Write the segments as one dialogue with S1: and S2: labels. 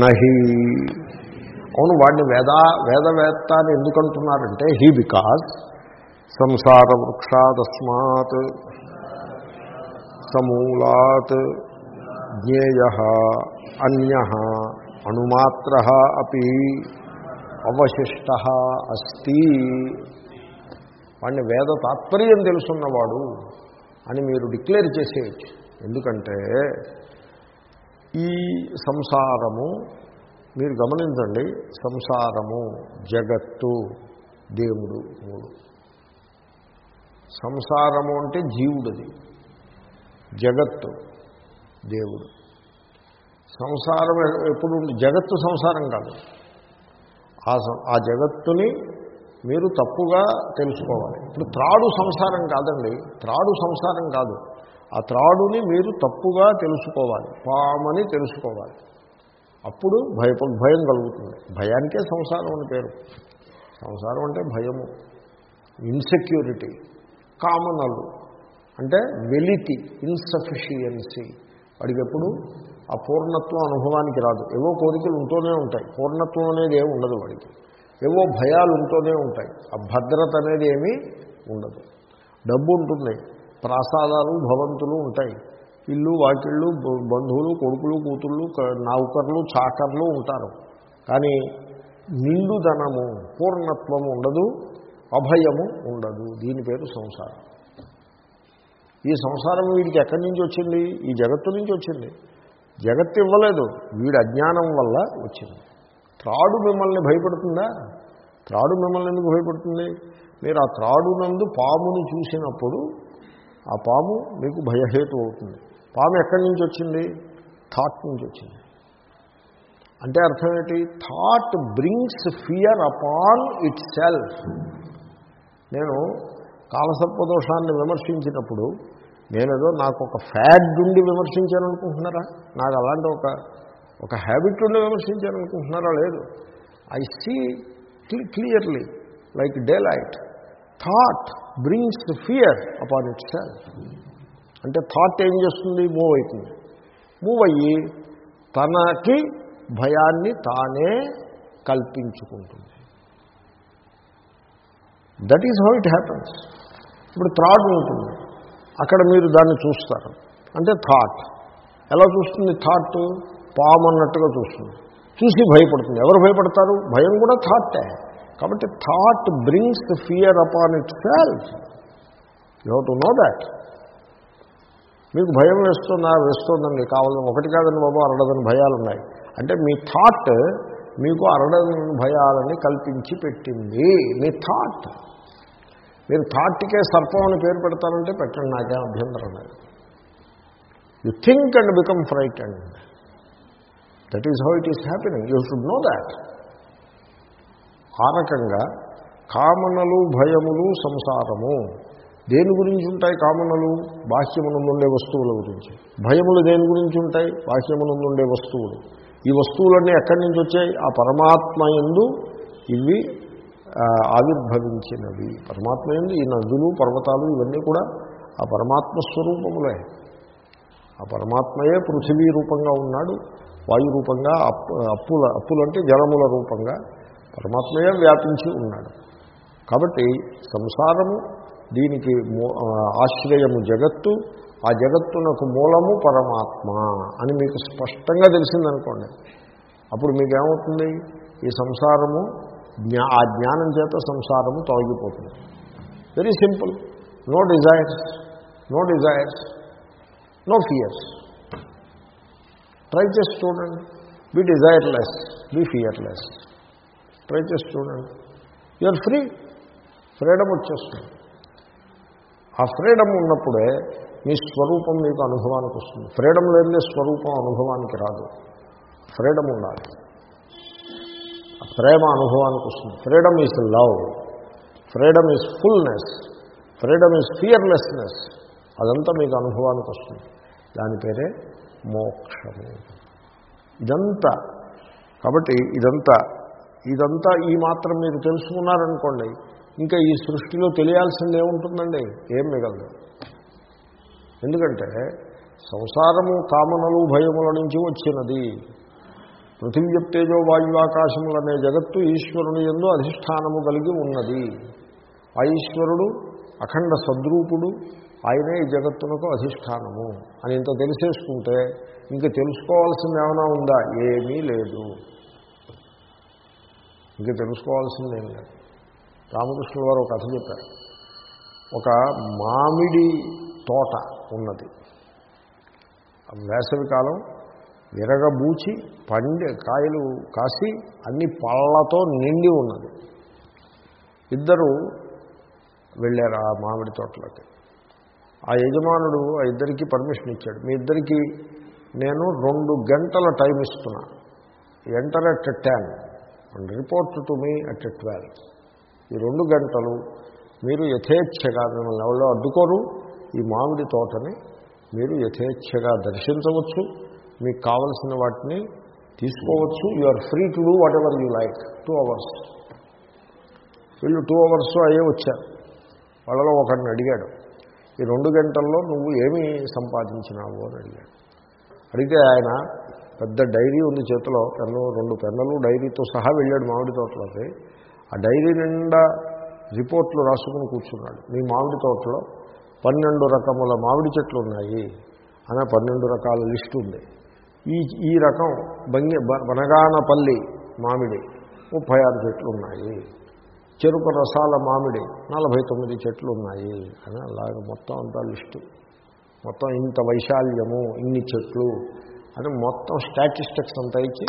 S1: నహి. అవును వాడిని వేద వేదవేత్త అని ఎందుకు అంటున్నారంటే హీ బికాజ్ సంసార వృక్షాదస్మాత్ సమూలాత్ జ్ఞేయ అన్య అణుమాత్ర అపి అవశిష్ట అస్తి. వాడిని వేద తాత్పర్యం తెలుసున్నవాడు అని మీరు డిక్లేర్ చేసేయచ్చు. ఎందుకంటే ఈ సంసారము మీరు గమనించండి సంసారము జగత్తు దేవుడు మూడు. సంసారము అంటే జీవుడిది జగత్తు దేవుడు. సంసారం ఎప్పుడు జగత్తు సంసారం కాదు. ఆ సం- ఆ జగత్తుని మీరు తప్పుగా తెలుసుకోవాలి. ఇప్పుడు త్రాడు సంసారం కాదండి త్రాడు సంసారం కాదు. ఆ త్రాడుని మీరు తప్పుగా తెలుసుకోవాలి పామని తెలుసుకోవాలి. అప్పుడు భయప భయం కలుగుతుంది. భయానికే సంసారం అని పేరు. సంసారం అంటే భయము ఇన్సెక్యూరిటీ కామనలు. అంటే వెలితి ఇన్సఫిషియన్సీ వాడికి ఎప్పుడు ఆ పూర్ణత్వం అనుభవానికి రాదు. ఏవో కోరికలు ఉంటూనే ఉంటాయి. పూర్ణత్వం అనేది ఏమి ఉండదు వాడికి. ఏవో భయాలు ఉంటూనే ఉంటాయి. ఆ భద్రత అనేది ఏమీ ఉండదు. డబ్బు ఉంటుంది. ప్రాసాదాలు భవంతులు ఉంటాయి. ఇల్లు వాకిళ్ళు బంధువులు కొడుకులు కూతుళ్ళు నౌకర్లు చాకర్లు ఉంటారు. కానీ నిండుదనము పూర్ణత్వము ఉండదు అభయము ఉండదు. దీని పేరు సంసారం. ఈ సంసారం వీడికి ఎక్కడి నుంచి వచ్చింది? ఈ జగత్తు నుంచి వచ్చింది. జగత్తు ఇవ్వలేదు. వీడి అజ్ఞానం వల్ల వచ్చింది. త్రాడు మిమ్మల్ని భయపడుతుందా? త్రాడు మిమ్మల్ని ఎందుకు భయపడుతుంది? మీరు ఆ త్రాడు నందు పామును చూసినప్పుడు ఆ పాము మీకు భయహేతు అవుతుంది. పాము ఎక్కడి నుంచి వచ్చింది? థాట్ నుంచి వచ్చింది. అంటే అర్థం ఏంటి? Thought brings fear upon it self నేను కాలసర్పదోషాన్ని విమర్శించినప్పుడు నేనేదో నాకు ఒక ఫ్యాడ్ ఉండి విమర్శించాను అనుకుంటున్నారా నాకు అలాంటి ఒక ఒక హ్యాబిట్ ఉండి విమర్శించాను అనుకుంటున్నారా లేదు. I see clearly like day light thought brings fear upon it self అంటే థాట్ ఏం చేస్తుంది? మూవ్ అవుతుంది. మూవ్ అయ్యి తనకి భయాన్ని తానే కల్పించుకుంటుంది. That is how it happens ఇప్పుడు థాట్ ఉంటుంది. అక్కడ మీరు దాన్ని చూస్తారు. అంటే థాట్ ఎలా చూస్తుంది థాట్ పాము అన్నట్టుగా చూస్తుంది. చూసి భయపడుతుంది. ఎవరు భయపడతారు? భయం కూడా థాటే కాబట్టి thought brings fear upon it self you to know that మీకు భయం వేస్తుందా? వేస్తుందండి. కావాలని ఒకటి కాదని బాబు అరడదని భయాలు ఉన్నాయి అంటే మీ థాట్ మీకు అరడదని భయాలని కల్పించి పెట్టింది. మీ థాట్ మీరు థాట్కే సర్పం అని పేరు పెడతారంటే పెట్టండి. నాకే అభ్యంతరం లేదు. You think and become fright and that is how it is happening you should know that ఆ రకంగా కామనలు భయములు సంసారము. దేని గురించి ఉంటాయి కామనలు? బాహ్యమునందుండే వస్తువుల గురించి. భయములు దేని గురించి ఉంటాయి? బాహ్యమునందుండే వస్తువులు. ఈ వస్తువులన్నీ ఎక్కడి నుంచి వచ్చాయి? ఆ పరమాత్మ ఎందు ఇవి ఆవిర్భవించినవి. పరమాత్మ ఎందు ఈ నదులు పర్వతాలు ఇవన్నీ కూడా ఆ పరమాత్మ స్వరూపములే. ఆ పరమాత్మయే పృథివీ రూపంగా ఉన్నాడు. వాయు రూపంగా అప్పు అప్పుల అప్పులంటే జలముల రూపంగా. పరమాత్మయే వ్యాపించి ఉన్నాడు. కాబట్టి సంసారము దీనికి మూ- ఆశ్రయము జగత్తు ఆ జగత్తునకు మూలము పరమాత్మ అని మీకు స్పష్టంగా తెలిసిందనుకోండి. అప్పుడు మీకేమవుతుంది? ఈ సంసారము జ్ఞా ఆ జ్ఞానం చేత సంసారము తొలగిపోతుంది. Very simple no desires no desires no fears try చేసి చూడండి. Be desireless be fearless try చేసి చూడండి. యూఆర్ ఫ్రీ ఫ్రీడమ్ వచ్చేస్తుంది. ఆ ఫ్రీడమ్ ఉన్నప్పుడే మీ స్వరూపం మీకు అనుభవానికి వస్తుంది. ఫ్రీడమ్ లేనిదే స్వరూపం అనుభవానికి రాదు. ఫ్రీడమ్ ఉండాలి. ఆ ప్రేమ అనుభవానికి వస్తుంది. Freedom is love freedom is fullness freedom is fearlessness అదంతా మీకు అనుభవానికి వస్తుంది. దాని పేరే మోక్షము. ఇదంతా. కాబట్టి ఇదంతా ఇదంతా ఈ మాత్రం మీరు తెలుసుకున్నారనుకోండి ఇంకా ఈ సృష్టిలో తెలియాల్సింది ఏముంటుందండి? ఏం మిగలదు. ఎందుకంటే సంసారము కామనలు భయముల నుంచి వచ్చినది. పృథివ్యప్తేజో వాయువాకాశములనే జగత్తు ఈశ్వరుని ఎందు అధిష్టానము కలిగి ఉన్నది. ఆ ఈశ్వరుడు అఖండ సద్రూపుడు ఆయనే ఈ జగత్తునకు అధిష్టానము అని ఇంత తెలిసేసుకుంటే ఇంక తెలుసుకోవాల్సింది ఏమైనా ఉందా? ఏమీ లేదు. ఇంక తెలుసుకోవాల్సింది ఏం లేదు. రామకృష్ణుల వారు ఒక కథ చెప్పారు. ఒక మామిడి తోట ఉన్నది. వేసవి కాలం విరగబూచి పండి కాయలు కాసి అన్ని పళ్ళతో నిండి ఉన్నది. ఇద్దరు వెళ్ళారు ఆ మామిడి తోటలోకి. ఆ యజమానుడు ఆ ఇద్దరికి పర్మిషన్ ఇచ్చాడు. మీ ఇద్దరికి నేను రెండు గంటల టైం ఇస్తున్నా. Enter at ten and report to me at twelve ఈ రెండు గంటలు మీరు యథేచ్ఛగా మిమ్మల్ని ఎవరో అడ్డుకోరు. ఈ మామిడి తోటని మీరు యథేచ్ఛగా దర్శించవచ్చు. మీకు కావలసిన వాటిని తీసుకోవచ్చు. You are free to do whatever you like two hours వీళ్ళు టూ అవర్స్ అయ్యే వచ్చారు. వాళ్ళలో ఒకరిని అడిగాడు. ఈ రెండు గంటల్లో నువ్వు ఏమి సంపాదించినావు అని అడిగాడు. అడిగితే ఆయన పెద్ద డైరీ ఉంది చేతిలో పెన్ను రెండు పెన్నులు డైరీతో సహా వెళ్ళాడు మామిడి తోటలోకి. ఆ డైరీ నిండా రిపోర్ట్లు రాసుకుని కూర్చున్నాడు. మీ మామిడి తోటలో పన్నెండు రకముల మామిడి చెట్లు ఉన్నాయి అనే పన్నెండు రకాల లిస్టు ఉంది. ఈ ఈ రకం బంగి బనగానపల్లి మామిడి ముప్పై ఆరు చెట్లు ఉన్నాయి. చెరుకు రసాల మామిడి నలభై తొమ్మిది చెట్లు ఉన్నాయి అని అలాగ మొత్తం అంతా లిస్టు. మొత్తం ఇంత వైశాల్యము ఇన్ని చెట్లు అని మొత్తం స్టాటిస్టిక్స్ అంతా ఇచ్చి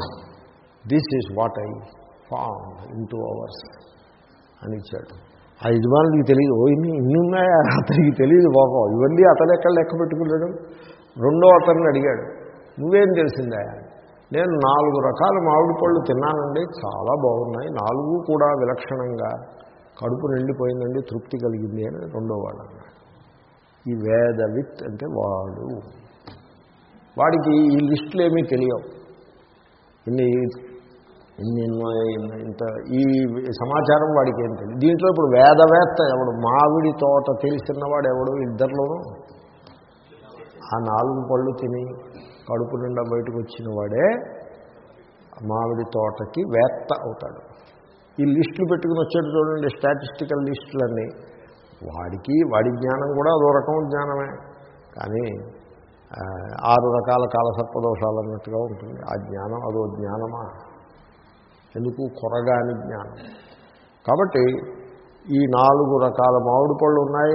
S1: this is what I form in two hours అని ఇచ్చాడు. ఆ యజమానుడికి తెలియదు ఓ ఇన్ని ఇన్ని ఉన్నాయా? అతనికి తెలియదు బాబం ఇవన్నీ అతను ఎక్కడ లెక్క పెట్టుకున్నాడు. రెండో అతన్ని అడిగాడు నువ్వేం తెలిసిందా? నేను నాలుగు రకాల మామిడి పళ్ళు తిన్నానండి చాలా బాగున్నాయి నాలుగు కూడా విలక్షణంగా కడుపు నిండిపోయిందండి తృప్తి కలిగింది అని రెండో వాడు అన్నాడు. ఈ వేదవిత్ అంటే వాడు. వాడికి ఈ లిస్టులు ఏమీ తెలియవు. ఇన్ని ఇన్ని ఇంత ఈ సమాచారం వాడికి ఏం తెలియదు దీంట్లో ఇప్పుడు వేదవేత్త ఎవడు? మామిడి తోట తెలిసినవాడు ఎవడు ఇద్దరిలోనూ? ఆ నాలుగు పళ్ళు తిని కడుపు నిండా బయటకు వచ్చిన వాడే మామిడి తోటకి వేత్త అవుతాడు. ఈ లిస్టులు పెట్టుకుని వచ్చాడు చూడండి స్టాటిస్టికల్ లిస్టులన్నీ. వాడికి వాడి జ్ఞానం కూడా అదో రకం జ్ఞానమే. కానీ ఆరు రకాల కాలసర్పదోషాలు అన్నట్టుగా ఉంటుంది. ఆ జ్ఞానం అదో జ్ఞానమా? ఎందుకు? కొరగాని జ్ఞానం. కాబట్టి ఈ నాలుగు రకాల మామిడి పళ్ళు ఉన్నాయి.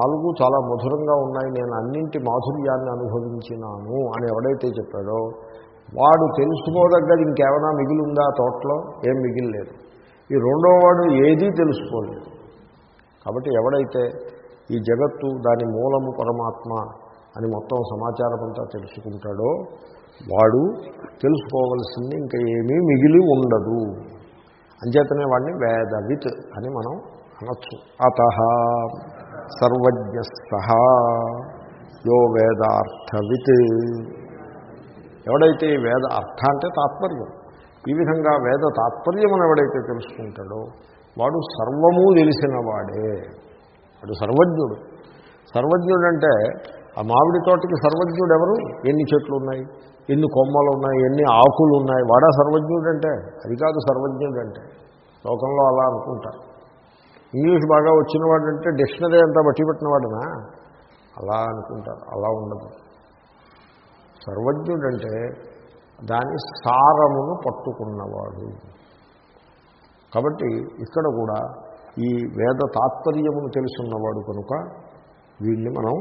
S1: నాలుగు చాలా మధురంగా ఉన్నాయి. నేను అన్నింటి మాధుర్యాన్ని అనుభవించినాను అని ఎవడైతే చెప్పాడో వాడు తెలుసుకోదగ్గది ఇంకేమైనా మిగిలిందా ఆ తోటలో? ఏం మిగిలిలేదు. ఈ రెండో వాడు ఏదీ తెలుసుకోలేదు. కాబట్టి ఎవడైతే ఈ జగత్తు దాని మూలము పరమాత్మ అని మొత్తం సమాచారం అంతా తెలుసుకుంటాడో వాడు తెలుసుకోవలసింది ఇంకా ఏమీ మిగిలి ఉండదు. అంచేతనే వాడిని వేదవిత్ అని మనం అనొచ్చు. అత సర్వజ్ఞ సహా యో వేదార్థవిత్. ఎవడైతే వేద అర్థ అంటే తాత్పర్యం. ఈ విధంగా వేద తాత్పర్యమును ఎవడైతే తెలుసుకుంటాడో వాడు సర్వము తెలిసిన వాడే. వాడు సర్వజ్ఞుడు. సర్వజ్ఞుడంటే ఆ మామిడి తోటకి సర్వజ్ఞుడు ఎవరు ఎన్ని చెట్లు ఉన్నాయి ఎన్ని కొమ్మలు ఉన్నాయి ఎన్ని ఆకులు ఉన్నాయి వాడా సర్వజ్ఞుడు అంటే అది కాదు సర్వజ్ఞుడు అంటే లోకంలో అలా అనుకుంటారు ఇంగ్లీష్ బాగా వచ్చిన వాడంటే డిక్షనరీ అంతా బట్టి పెట్టిన వాడనా అలా అనుకుంటారు అలా ఉండదు. సర్వజ్ఞుడంటే దాని సారమును పట్టుకున్నవాడు. కాబట్టి ఇక్కడ కూడా ఈ వేద తాత్పర్యమును తెలుసున్నవాడు కనుక వీడిని మనం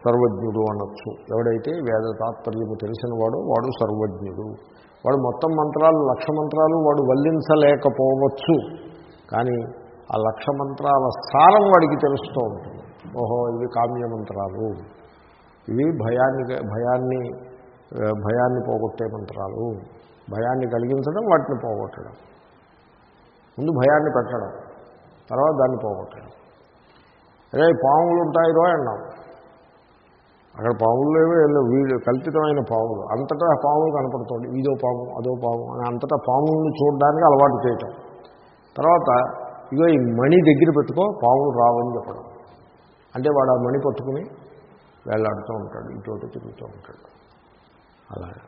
S1: సర్వజ్ఞుడు అనొచ్చు. ఎవడైతే వేద తాత్పర్యము తెలిసినవాడో వాడు సర్వజ్ఞుడు. వాడు మొత్తం మంత్రాలు లక్ష మంత్రాలు వాడు వల్లించలేకపోవచ్చు. కానీ ఆ లక్ష మంత్రాల సారం వాడికి తెలుస్తూ ఉంటుంది. ఓహో ఇవి కామ్య మంత్రాలు. ఇవి భయాన్ని భయాన్ని భయాన్ని పోగొట్టే మంత్రాలు. భయాన్ని కలిగించడం వాటిని పోగొట్టడం. ముందు భయాన్ని పెట్టడం తర్వాత దాన్ని పోగొట్టడం. అదే పాములు ఉంటాయి రో అన్నాం. అక్కడ పాములు లేవు వీడు కల్పితమైన పాములు. అంతటా పాములు కనపడుతుంది. ఇదో పాము అదో పాము అని అంతటా పాములను చూడడానికి అలవాటు చేయటం. తర్వాత ఇగో ఈ మణి దగ్గర పెట్టుకో పాములు రావని చెప్పడం. అంటే వాడు ఆ మణి పట్టుకుని వేలాడుతూ ఉంటాడు ఇటువంటి తిరుగుతూ ఉంటాడు. అలాగే.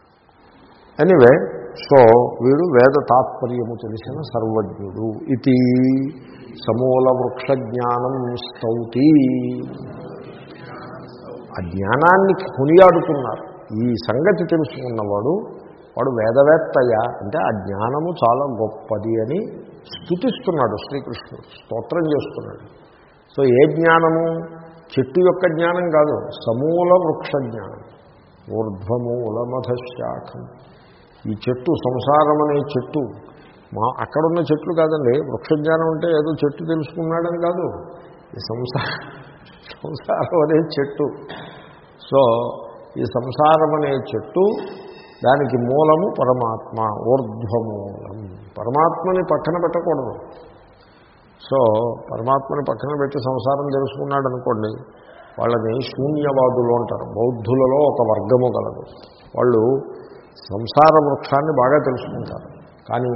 S1: ఎనీవే సో వీడు వేద తాత్పర్యము తెలిసిన సర్వజ్ఞుడు. ఇది సమూల వృక్ష జ్ఞానం స్తౌతి. ఆ జ్ఞానాన్ని కొనియాడుతున్నారు. ఈ సంగతి తెలుసుకున్నవాడు వాడు వేదవేత్తయ్యా అంటే ఆ జ్ఞానము చాలా గొప్పది అని స్థుతిస్తున్నాడు శ్రీకృష్ణుడు స్తోత్రం చేస్తున్నాడు. సో ఏ జ్ఞానము? చెట్టు యొక్క జ్ఞానం కాదు సమూల వృక్ష జ్ఞానం. ఊర్ధ్వమూలమధశాఖం ఈ చెట్టు సంసారం అనే చెట్టు మా అక్కడున్న చెట్లు కాదండి వృక్ష జ్ఞానం అంటే ఏదో చెట్టు తెలుసుకున్నాడని కాదు ఈ సంసార సంసారం అనే చెట్టు. సో ఈ సంసారం అనే చెట్టు దానికి మూలము పరమాత్మ ఊర్ధ్వమూలం. పరమాత్మని పక్కన పెట్టకూడదు. సో పరమాత్మని పక్కన పెట్టి సంసారం తెలుసుకున్నాడు అనుకోండి వాళ్ళని శూన్యవాదులు అంటారు. బౌద్ధులలో ఒక వర్గము కలదు వాళ్ళు సంసార వృక్షాన్ని బాగా తెలుసుకుంటారు. కానీ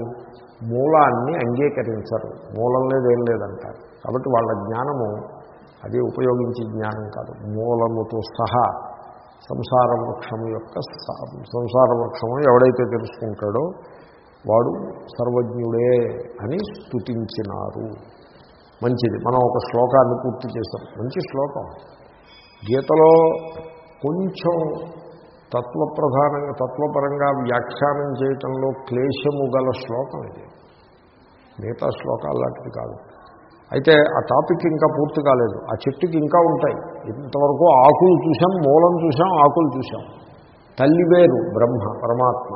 S1: మూలాన్ని అంగీకరించరు. మూలం లేదేం లేదంటారు. కాబట్టి వాళ్ళ జ్ఞానము అది ఉపయోగించే జ్ఞానం కాదు. మూలముతో సహా సంసార వృక్షము యొక్క సంసార వృక్షము ఎవడైతే తెలుసుకుంటాడో వాడు సర్వజ్ఞుడే అని స్థుతించినారు మంచిది. మనం ఒక శ్లోకాన్ని పూర్తి చేస్తాం మంచి శ్లోకం. గీతలో కొంచెం తత్వప్రధానంగా తత్వపరంగా వ్యాఖ్యానం చేయటంలో క్లేశము గల శ్లోకం ఇది. మిగతా శ్లోకాలు లాంటిది కాదు. అయితే ఆ టాపిక్ ఇంకా పూర్తి కాలేదు. ఆ చెట్టుకి ఇంకా ఉంటాయి. ఇంతవరకు ఆకులు చూసాం మూలం చూసాం ఆకులు చూసాం తల్లి వేరు బ్రహ్మ పరమాత్మ.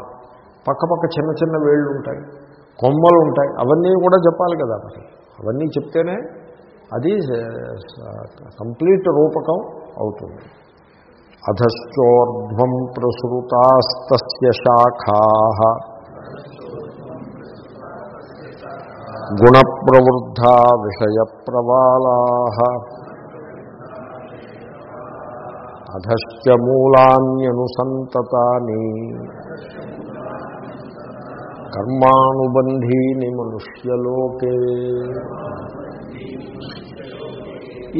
S1: పక్క పక్క చిన్న చిన్న వేళ్ళు ఉంటాయి. కొమ్మలు ఉంటాయి. అవన్నీ కూడా చెప్పాలి కదా మరి. అవన్నీ చెప్తేనే అది కంప్లీట్ రూపకం అవుతుంది. అధశ్చోర్ధ్వం ప్రసృతాస్త శాఖా. గుణప్రవృద్ధా విషయ ప్రవాళా అధశ్చ మూలాన్యనుసంతతాని. కర్మానుబంధీని మనుష్యలోకే.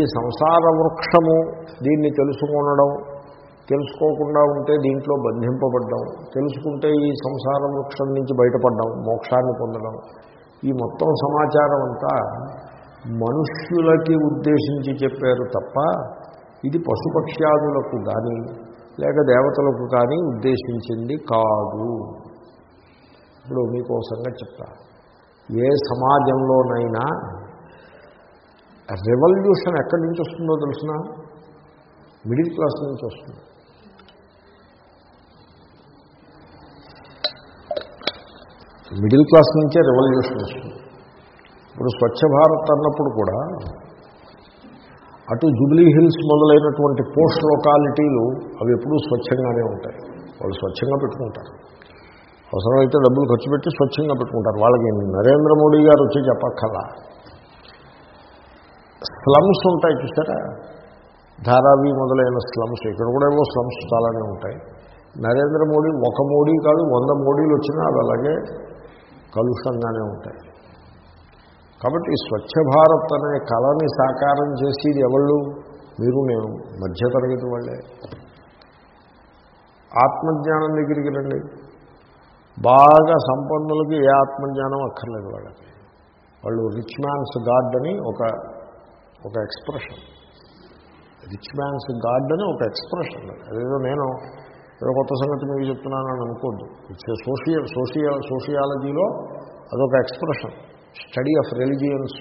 S1: ఈ సంసార వృక్షము దీన్ని తెలుసుకొనడం తెలుసుకోకుండా ఉంటే దీంట్లో బంధింపబడ్డం తెలుసుకుంటే ఈ సంసార వృక్షం నుంచి బయటపడ్డం మోక్షాన్ని పొందడం. ఈ మొత్తం సమాచారం అంతా మనుష్యులకి ఉద్దేశించి చెప్పారు తప్ప ఇది పశుపక్ష్యాదులకు కానీ లేక దేవతలకు కానీ ఉద్దేశించింది కాదు. ఇప్పుడు మీకు సంగతి చెప్తా. ఏ సమాజంలోనైనా రెవల్యూషన్ ఎక్కడి నుంచి వస్తుందో తెలిసిన? మిడిల్ క్లాస్ నుంచి వస్తుంది. మిడిల్ క్లాస్ నుంచే రెవల్యూషన్ వస్తుంది. ఇప్పుడు స్వచ్ఛ భారత్ అన్నప్పుడు కూడా అటు జుబ్లీ హిల్స్ మొదలైనటువంటి పోస్ట్ లొకాలిటీలు అవి ఎప్పుడూ స్వచ్ఛంగానే ఉంటాయి. వాళ్ళు స్వచ్ఛంగా పెట్టుకుంటారు. అవసరమైతే డబ్బులు ఖర్చు పెట్టి స్వచ్ఛంగా పెట్టుకుంటారు. వాళ్ళకి నరేంద్ర మోడీ గారు వచ్చి చెప్పక్కర్లా. స్లమ్స్ ఉంటాయి చూసారా? ధారావి మొదలైన స్లమ్స్ ఇక్కడ కూడా ఏవో స్లమ్స్ చాలానే ఉంటాయి. నరేంద్ర మోడీ ఒక మోడీ కాదు వంద మోడీలు వచ్చినా అది అలాగే కలుషంగానే ఉంటాయి. కాబట్టి స్వచ్ఛ భారత్ అనే కళని సాకారం చేసేది ఎవళ్ళు? మీరు నేను మధ్యతరగతి వాళ్ళే. ఆత్మజ్ఞానం దగ్గరికి రండి. బాగా సంపన్నులకి ఏ ఆత్మజ్ఞానం అక్కర్లేదు వాళ్ళకి. వాళ్ళు రిచ్ మ్యాన్స్ గాడ్ అని ఒక ఒక ఎక్స్ప్రెషన్ రిచ్ మ్యాన్స్ గాడ్ అని ఒక ఎక్స్ప్రెషన్ అదేదో నేను ఏదో కొత్త సంగతి మీకు చెప్తున్నానని అనుకోద్దు. ఇట్స్ సోషియల్ సోషియల్ సోషియాలజీలో అదొక expression study of religions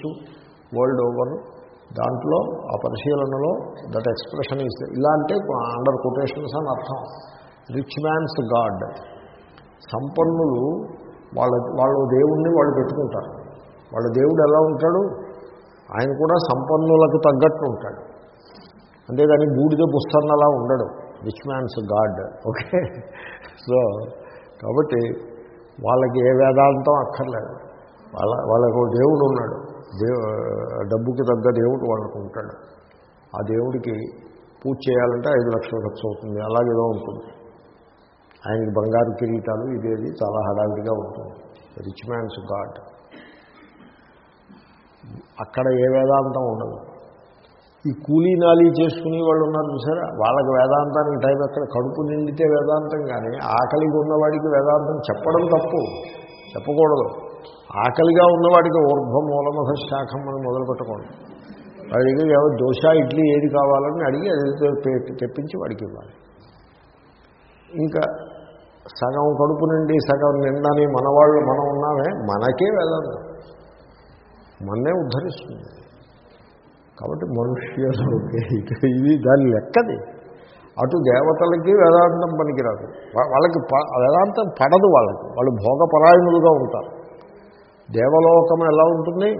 S1: world over దాంట్లో ఆ పరిశీలనలో దట్ ఎక్స్ప్రెషన్ ఇస్ ఇలా అంటే అండర్ కొటేషన్స్ అని అర్థం. రిచ్ మ్యాన్స్ గాడ్ సంపన్నులు వాళ్ళ వాళ్ళ దేవుణ్ణి వాళ్ళు పెట్టుకుంటారు. వాళ్ళ దేవుడు ఎలా ఉంటాడు? ఆయన కూడా సంపన్నులకు తగ్గట్టు ఉంటాడు. అంతేగాని బూడిద పుస్తన్నలా ఉండడు. Rich man's god okay? So కాబట్టి వాళ్ళకి ఏ వేదాంతం అక్కర్లేదు. వాళ్ళ వాళ్ళకు ఒక దేవుడు ఉన్నాడు. దేవు డబ్బుకి తగ్గ దేవుడు వాళ్ళకు ఉంటాడు. ఆ దేవుడికి పూజ చేయాలంటే ఐదు లక్షలు ఖర్చు అవుతుంది. అలాగేదో ఉంటుంది. ఆయనకి బంగారు కిరీటాలు ఇదేది చాలా హడావిడిగా ఉంటుంది. Rich man's god. అక్కడ ఏ వేదాంతం ఉండదు. ఈ కూలీ నాలీ చేసుకునే వాళ్ళు ఉన్నారు చూసారా? వాళ్ళకి వేదాంతానికి టైం ఎక్కడ కడుపు నిండితే వేదాంతం కానీ ఆకలిగా ఉన్నవాడికి వేదాంతం చెప్పడం తప్పు. చెప్పకూడదు. ఆకలిగా ఉన్నవాడికి ఊర్ధ్వ మూలమహ శాఖం అని మొదలు పెట్టకూడదు. వాడికి ఏవో దోశ ఇడ్లీ ఏది కావాలని అడిగి అది తెప్పించి వాడికి ఇవ్వాలి. ఇంకా సగం కడుపు నుండి సగం నిండని మనవాళ్ళు మనం ఉన్నామే మనకే వేదాంతం. మన్నే ఉద్ధరిస్తుంది. కాబట్టి మనుష్య ఇది దాని లెక్కది. అటు దేవతలకి వేదాంతం పనికిరాదు. వాళ్ళకి ప- వేదాంతం పడదు వాళ్ళకి. వాళ్ళు భోగపరాయణులుగా ఉంటారు. దేవలోకం ఎలా ఉంటుంది?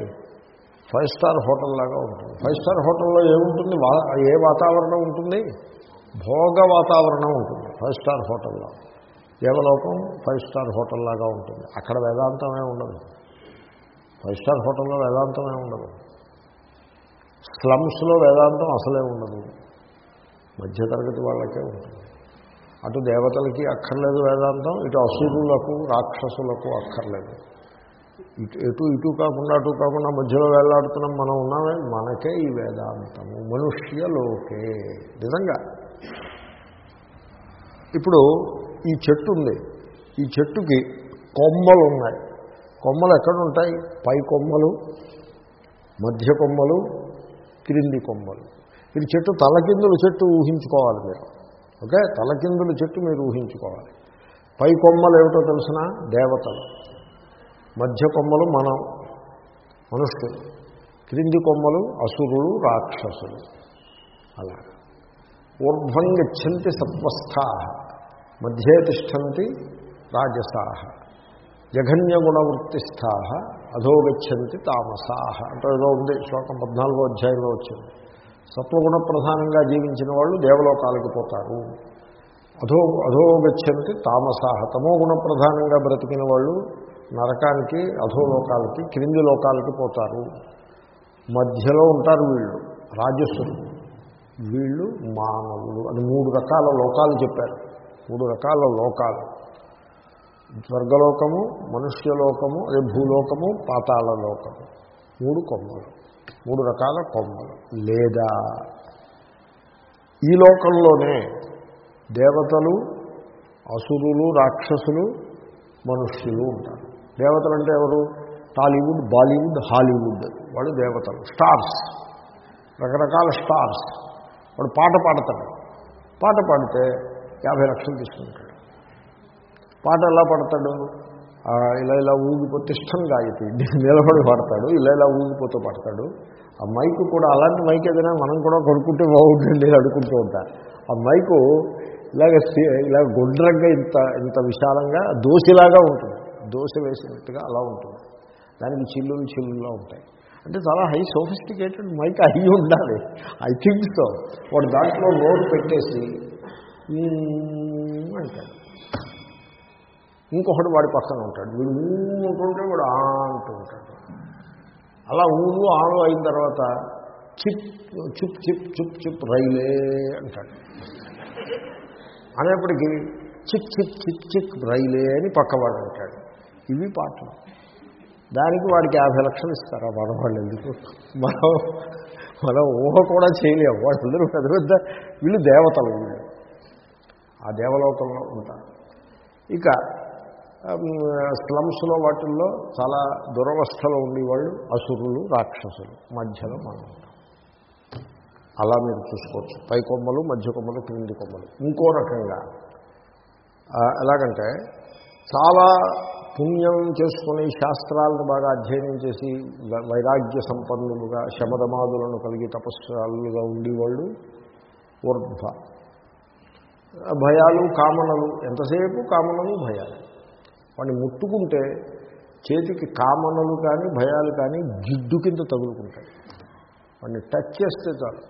S1: ఫైవ్ స్టార్ హోటల్ లాగా ఉంటుంది. ఫైవ్ స్టార్ హోటల్లో ఏముంటుంది? ఏ వాతావరణం ఉంటుంది? భోగ వాతావరణం ఉంటుంది. ఫైవ్ స్టార్ హోటల్లో. దేవలోకం ఫైవ్ స్టార్ హోటల్ లాగా ఉంటుంది. అక్కడ వేదాంతమే ఉండదు. ఫైవ్ స్టార్ హోటల్లో వేదాంతమే ఉండదు. స్లమ్స్లో వేదాంతం అసలే ఉండదు. మధ్యతరగతి వాళ్ళకే ఉంటుంది. అటు దేవతలకి అక్కర్లేదు వేదాంతం ఇటు అసురులకు రాక్షసులకు అక్కర్లేదు. ఇటు ఎటు ఇటు కాకుండా అటు కాకుండా మధ్యలో వేలాడుతున్నాం మనం ఉన్నామే మనకే ఈ వేదాంతము. మనుష్యలోకే నిజంగా. ఇప్పుడు ఈ చెట్టు ఉంది. ఈ చెట్టుకి కొమ్మలు ఉన్నాయి కొమ్మలు ఎక్కడ ఉంటాయి పై కొమ్మలు మధ్య కొమ్మలు క్రింది కొమ్మలు. ఇది చెట్టు తలకిందుల చెట్టు ఊహించుకోవాలి మీరు. ఓకే? తలకిందుల చెట్టు మీరు ఊహించుకోవాలి. పై కొమ్మలు ఏమిటో తెలిసిన? దేవతలు. మధ్య కొమ్మలు మనం మనుష్యులు. క్రింది కొమ్మలు అసురులు రాక్షసులు. అలా. ఊర్ధ్వం గచ్చంతి సత్వస్థా. మధ్యే తిష్టంతి రాజసా. జఘన్యగుణవృత్తిస్థా. అధోగచ్చంతి తామసాహ అంటే ఏదో ఉంది శ్లోకం పద్నాలుగో అధ్యాయంలో వచ్చింది. సత్వగుణ ప్రధానంగా జీవించిన వాళ్ళు దేవలోకాలకి పోతారు. అధో అధోగచ్చంతి తామసాహ తమో గుణ ప్రధానంగా బ్రతికిన వాళ్ళు నరకానికి అధోలోకాలకి క్రింది లోకాలకి పోతారు. మధ్యలో ఉంటారు వీళ్ళు రాజస్సులు వీళ్ళు మానవులు. అని మూడు రకాల లోకాలు చెప్పారు. మూడు రకాల లోకాలు. స్వర్గలోకము మనుష్యలోకము అదే భూలోకము పాతాళ లోకము మూడు కొమ్మలు. మూడు రకాల కొమ్మలు. లేదా. ఈ లోకంలోనే దేవతలు అసురులు రాక్షసులు మనుష్యులు ఉంటారు. దేవతలు అంటే ఎవరు? Tollywood Bollywood Hollywood. వాడు దేవతలు. స్టార్స్. రకరకాల స్టార్స్. వాడు పాట పాడతాడు. పాట పాడితే యాభై లక్షలు తీసుకుంటాడు. పాట ఎలా పడతాడు ఇలా ఇలా ఊగిపోతే ఇష్టం గాయతి. నిలబడి పాడతాడు ఇలా ఇలా ఊగిపోతూ పాడతాడు. ఆ మైక్ కూడా అలాంటి మైక్ ఏదైనా మనం కూడా కొనుక్కుంటే బాగుంటుంది అడుకుంటూ ఉంటారు. ఆ మైకు ఇలాగ సి- ఇలా గుండ్రంగా ఇంత ఇంత విశాలంగా దోశలాగా ఉంటుంది. దోశ వేసినట్టుగా అలా ఉంటుంది. దానికి చిల్లులు చిల్లులా ఉంటాయి. అంటే చాలా హై సోఫిస్టికేటెడ్ మైక్ అయ్యి ఉండాలి. I think so. వాడు దాంట్లో నోట్ పెట్టేసి అంటాడు. ఇంకొకటి వాడి పక్కన ఉంటాడు. వీడు ఊ అంటుంటే వాడు ఆ అంటూ ఉంటాడు. అలా ఊరు ఆను అయిన తర్వాత chip chip chip chip chip రైలే అంటాడు. అనేప్పటికీ చిక్ చిక్ చిక్ చిక్ రైలే అని పక్కవాడు అంటాడు ఇవి పాటలు. దానికి వాడికి యాభై లక్షలు ఇస్తారు. ఆ మనవాళ్ళు ఎందుకు? మనం మనం ఊహ కూడా చేయలేము. వాళ్ళందరూ పెద్ద పెద్ద వీళ్ళు దేవతలు వీళ్ళు. ఆ దేవలోకంలో ఉంటారు. ఇక స్లమ్స్లో వాటిల్లో చాలా దురవస్థలో ఉండేవాళ్ళు అసురులు రాక్షసులు మధ్యలో మనం అలా మీరు చూసుకోవచ్చు. పై కొమ్మలు మధ్య కొమ్మలు క్రింది కొమ్మలు. ఇంకో రకంగా ఎలాగంటే చాలా పుణ్యం చేసుకుని శాస్త్రాలను బాగా అధ్యయనం చేసి వ- వైరాగ్య సంపన్నులుగా శమదమాదులను కలిగి తపస్సులుగా ఉండేవాళ్ళు ఊర్ధ్వ భయాలు కామనలు ఎంతసేపు కామనలు భయాలు. వాడిని ముట్టుకుంటే చేతికి కామనలు కానీ భయాలు కానీ జిడ్డు కింద తగులుకుంటాయి. వాడిని టచ్ చేస్తే చాలు.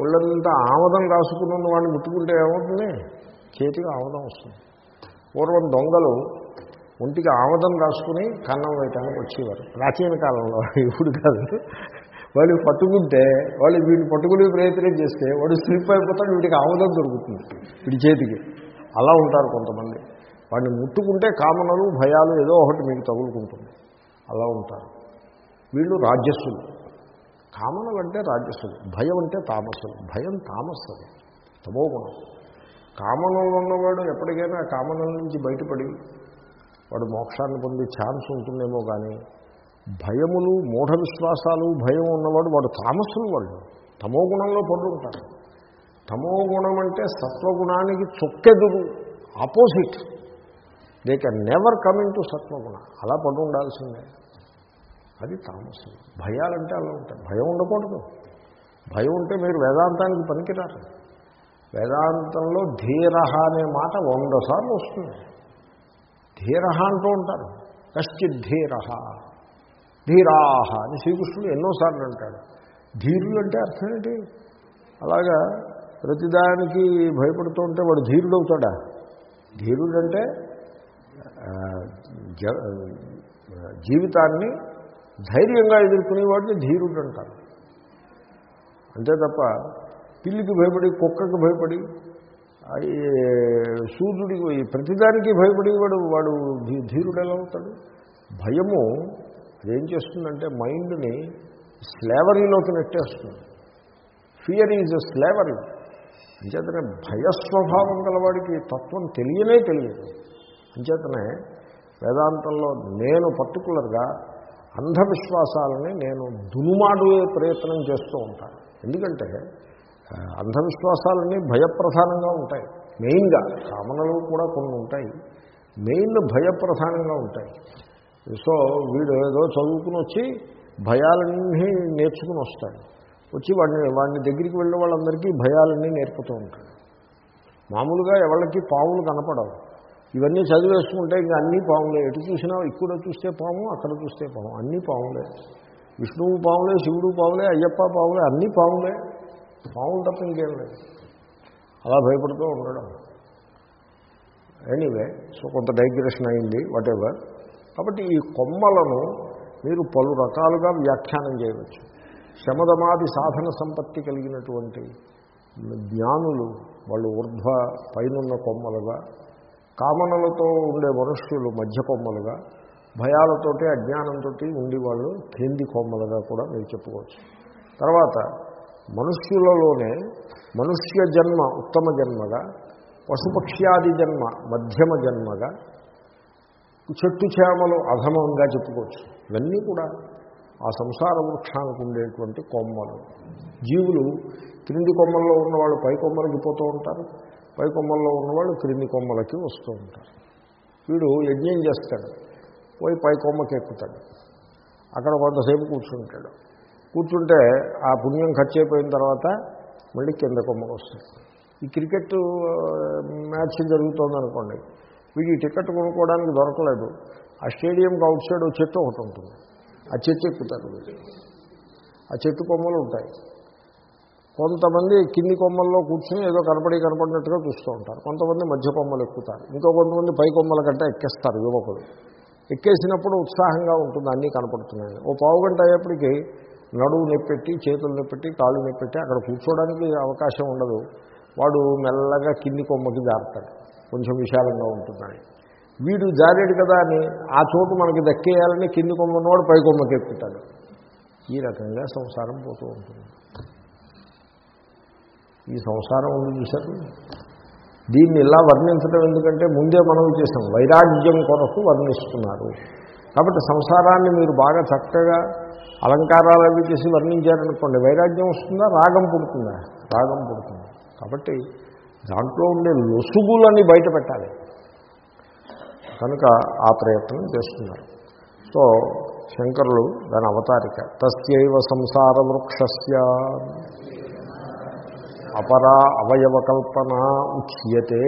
S1: ఒళ్ళంతా ఆమదం రాసుకుని ఉన్న వాడిని ముట్టుకుంటే ఏమవుతుంది? చేతికి ఆమదం వస్తుంది. పూర్వం దొంగలు ఒంటికి ఆమదం రాసుకుని కన్నం వేయటానికి వచ్చేవారు. ప్రాచీన కాలంలో ఇప్పుడు కాదు. వాళ్ళు పట్టుకుంటే వాళ్ళు వీడిని పట్టుకునే ప్రయత్నం చేస్తే వాడు స్లిప్ అయిపోతాడు వీడికి ఆమదం దొరుకుతుంది. వీడి చేతికి. అలా ఉంటారు కొంతమంది. వాడిని ముట్టుకుంటే కామనలు భయాలు ఏదో ఒకటి మీకు తగులుకుంటుంది. అలా ఉంటారు. వీళ్ళు రాజ్యస్సులు కామనలు అంటే రాజస్సులు. భయం అంటే తామస్సులు. భయం తామస్సులు తమో గుణం. కామనలు ఉన్నవాడు ఎప్పటికైనా కామనల నుంచి బయటపడి వాడు మోక్షాన్ని పొందే ఛాన్స్ ఉంటుందేమో కానీ భయములు మూఢ విశ్వాసాలు భయం ఉన్నవాడు వాడు తామస్సులు వాళ్ళు తమో గుణంలో పడి తమో గుణం అంటే సత్వగుణానికి చొక్కెదురు. Opposite. They can never coming to సత్వగుణ అలా పడి ఉండాల్సిందే. అది తామసం. భయాలంటే అలా ఉంటాయి. భయం ఉండకూడదు. భయం ఉంటే మీరు వేదాంతానికి పనికిరారు. వేదాంతంలో ధీర అనే మాట వంద సార్లు వస్తుంది. ధీర అంటూ ఉంటారు. కశ్చిత్ ధీర ధీరాహ అని శ్రీకృష్ణుడు ఎన్నోసార్లు అంటాడు. ధీరులు అంటే అర్థం ఏంటి? అలాగా ప్రతిదానికి భయపడుతూ ఉంటే వాడు ధీరుడు అవుతాడా ధీరుడు అంటే జీవితాన్ని ధైర్యంగా ఎదుర్కొనే వాడిని ధీరుడు అంటారు. అంతే తప్ప పిల్లికి భయపడి కుక్కకి భయపడి సూర్యుడికి ప్రతిదానికి భయపడి వాడు వాడు ధీరుడు ఎలా అవుతాడు? భయము అదేం చేస్తుందంటే మైండ్ని స్లేవరీలోకి నెట్టేస్తుంది. Fear is a slavery. అంచేతనే భయస్వభావం గలవాడికి తత్వం తెలియనే తెలియదు. అంచేతనే వేదాంతంలో నేను పర్టికులర్గా అంధవిశ్వాసాలని నేను దునుమాడే ప్రయత్నం చేస్తూ ఉంటాను. ఎందుకంటే అంధవిశ్వాసాలన్నీ భయప్రధానంగా ఉంటాయి. మెయిన్గా కామనలు కూడా కొన్ని ఉంటాయి. మెయిన్ భయప్రధానంగా ఉంటాయి. సో వీడు ఏదో చదువుకుని వచ్చి భయాలన్నీ నేర్చుకుని వస్తాడు. వచ్చి వాడిని వాడిని దగ్గరికి వెళ్ళే వాళ్ళందరికీ భయాలన్నీ నేర్పుతూ ఉంటాడు. మామూలుగా ఎవరికి పావులు కనపడవు. ఇవన్నీ చదివేసుకుంటే ఇంకా అన్నీ పాములే. ఎటు చూసినా ఇక్కడ చూస్తే పాము అక్కడ చూస్తే పాము. అన్నీ పాములే. విష్ణువు పాములే శివుడు పాములే అయ్యప్ప పాములే అన్నీ పాములే. పాములు తప్ప ఇంకేం లేదు. అలా భయపడుతూ ఉండడం. ఎనీవే సో కొంత డైగ్రెషన్ అయింది వాటెవర్ కాబట్టి ఈ కొమ్మలను మీరు పలు రకాలుగా వ్యాఖ్యానం చేయవచ్చు. శమదమాది సాధన సంపత్తి కలిగినటువంటి జ్ఞానులు వాళ్ళు ఊర్ధ్వ పైనున్న కొమ్మలుగా కామనలతో ఉండే మనుష్యులు మధ్య కొమ్మలుగా భయాలతోటి అజ్ఞానంతో ఉండి వాళ్ళు క్రింది కొమ్మలుగా కూడా మీరు చెప్పుకోవచ్చు. తర్వాత మనుష్యులలోనే మనుష్య జన్మ ఉత్తమ జన్మగా పశుపక్ష్యాది జన్మ మధ్యమ జన్మగా చెట్టు చేమలు అధమంగా చెప్పుకోవచ్చు. ఇవన్నీ కూడా ఆ సంసార వృక్షానికి ఉండేటువంటి కొమ్మలు. జీవులు క్రింది కొమ్మల్లో ఉన్నవాళ్ళు పై కొమ్మలకి పోతూ ఉంటారు. పై కొమ్మల్లో ఉన్నవాళ్ళు క్రింది కొమ్మలకి వస్తూ ఉంటారు. వీడు యజ్ఞం చేస్తాడు. పోయి పై కొమ్మకి ఎక్కుతాడు అక్కడ కొంతసేపు కూర్చుంటాడు. కూర్చుంటే ఆ పుణ్యం ఖర్చు అయిపోయిన తర్వాత మళ్ళీ కింద కొమ్మకు వస్తాడు ఈ క్రికెట్ మ్యాచ్ జరుగుతోందనుకోండి వీడి టికెట్ కొనుక్కోవడానికి దొరకలేదు. ఆ స్టేడియంకి అవుట్ సైడ్ ఒక చెట్టు ఒకటి ఉంటుంది. ఆ చెట్టు ఎక్కుతారు వీడు ఆ చెట్టు కొమ్మలు ఉంటాయి. కొంతమంది కింది కొమ్మల్లో కూర్చుని ఏదో కనపడి కనపడినట్టుగా చూస్తూ ఉంటారు. కొంతమంది మధ్య కొమ్మలు ఎక్కుతారు. ఇంకో కొంతమంది పై కొమ్మల కంటే ఎక్కేస్తారు యువకులు. ఎక్కేసినప్పుడు ఉత్సాహంగా ఉంటుంది అన్నీ కనపడుతున్నాయి. ఓ పావు గంట అయ్యేప్పటికీ నడువు నొప్పెట్టి చేతులు నొప్పెట్టి కాళ్ళు నొప్పెట్టి అక్కడ కూర్చోవడానికి అవకాశం ఉండదు. వాడు మెల్లగా కింది కొమ్మకి జారుతాడు. కొంచెం విశాలంగా ఉంటుందని వీడు జారాడు కదా అని ఆ చోటు మనకి దక్కేయాలని కింది కొమ్మన్నోడు పై కొమ్మకి ఎక్కుతాడు. ఈ రకంగా సంసారం పోతూ ఉంటుంది. ఈ సంసారం ఉంది చూశారు? దీన్ని ఇలా వర్ణించడం ఎందుకంటే ముందే మనం చేసాం వైరాగ్యం కొరకు వర్ణిస్తున్నారు. కాబట్టి సంసారాన్ని మీరు బాగా చక్కగా అలంకారాలు అవి చేసి వర్ణించారనుకోండి వైరాగ్యం వస్తుందా? రాగం పుడుతుందా? రాగం పుడుతుంది. కాబట్టి దాంట్లో ఉండే లొసుగులని బయట పెట్టాలి. కనుక ఆ ప్రయత్నం చేస్తున్నారు. సో శంకరులు దాని అవతారిక తస్యవ సంసార వృక్షస్య అపరా అవయవకల్పన ఉచ్యతే.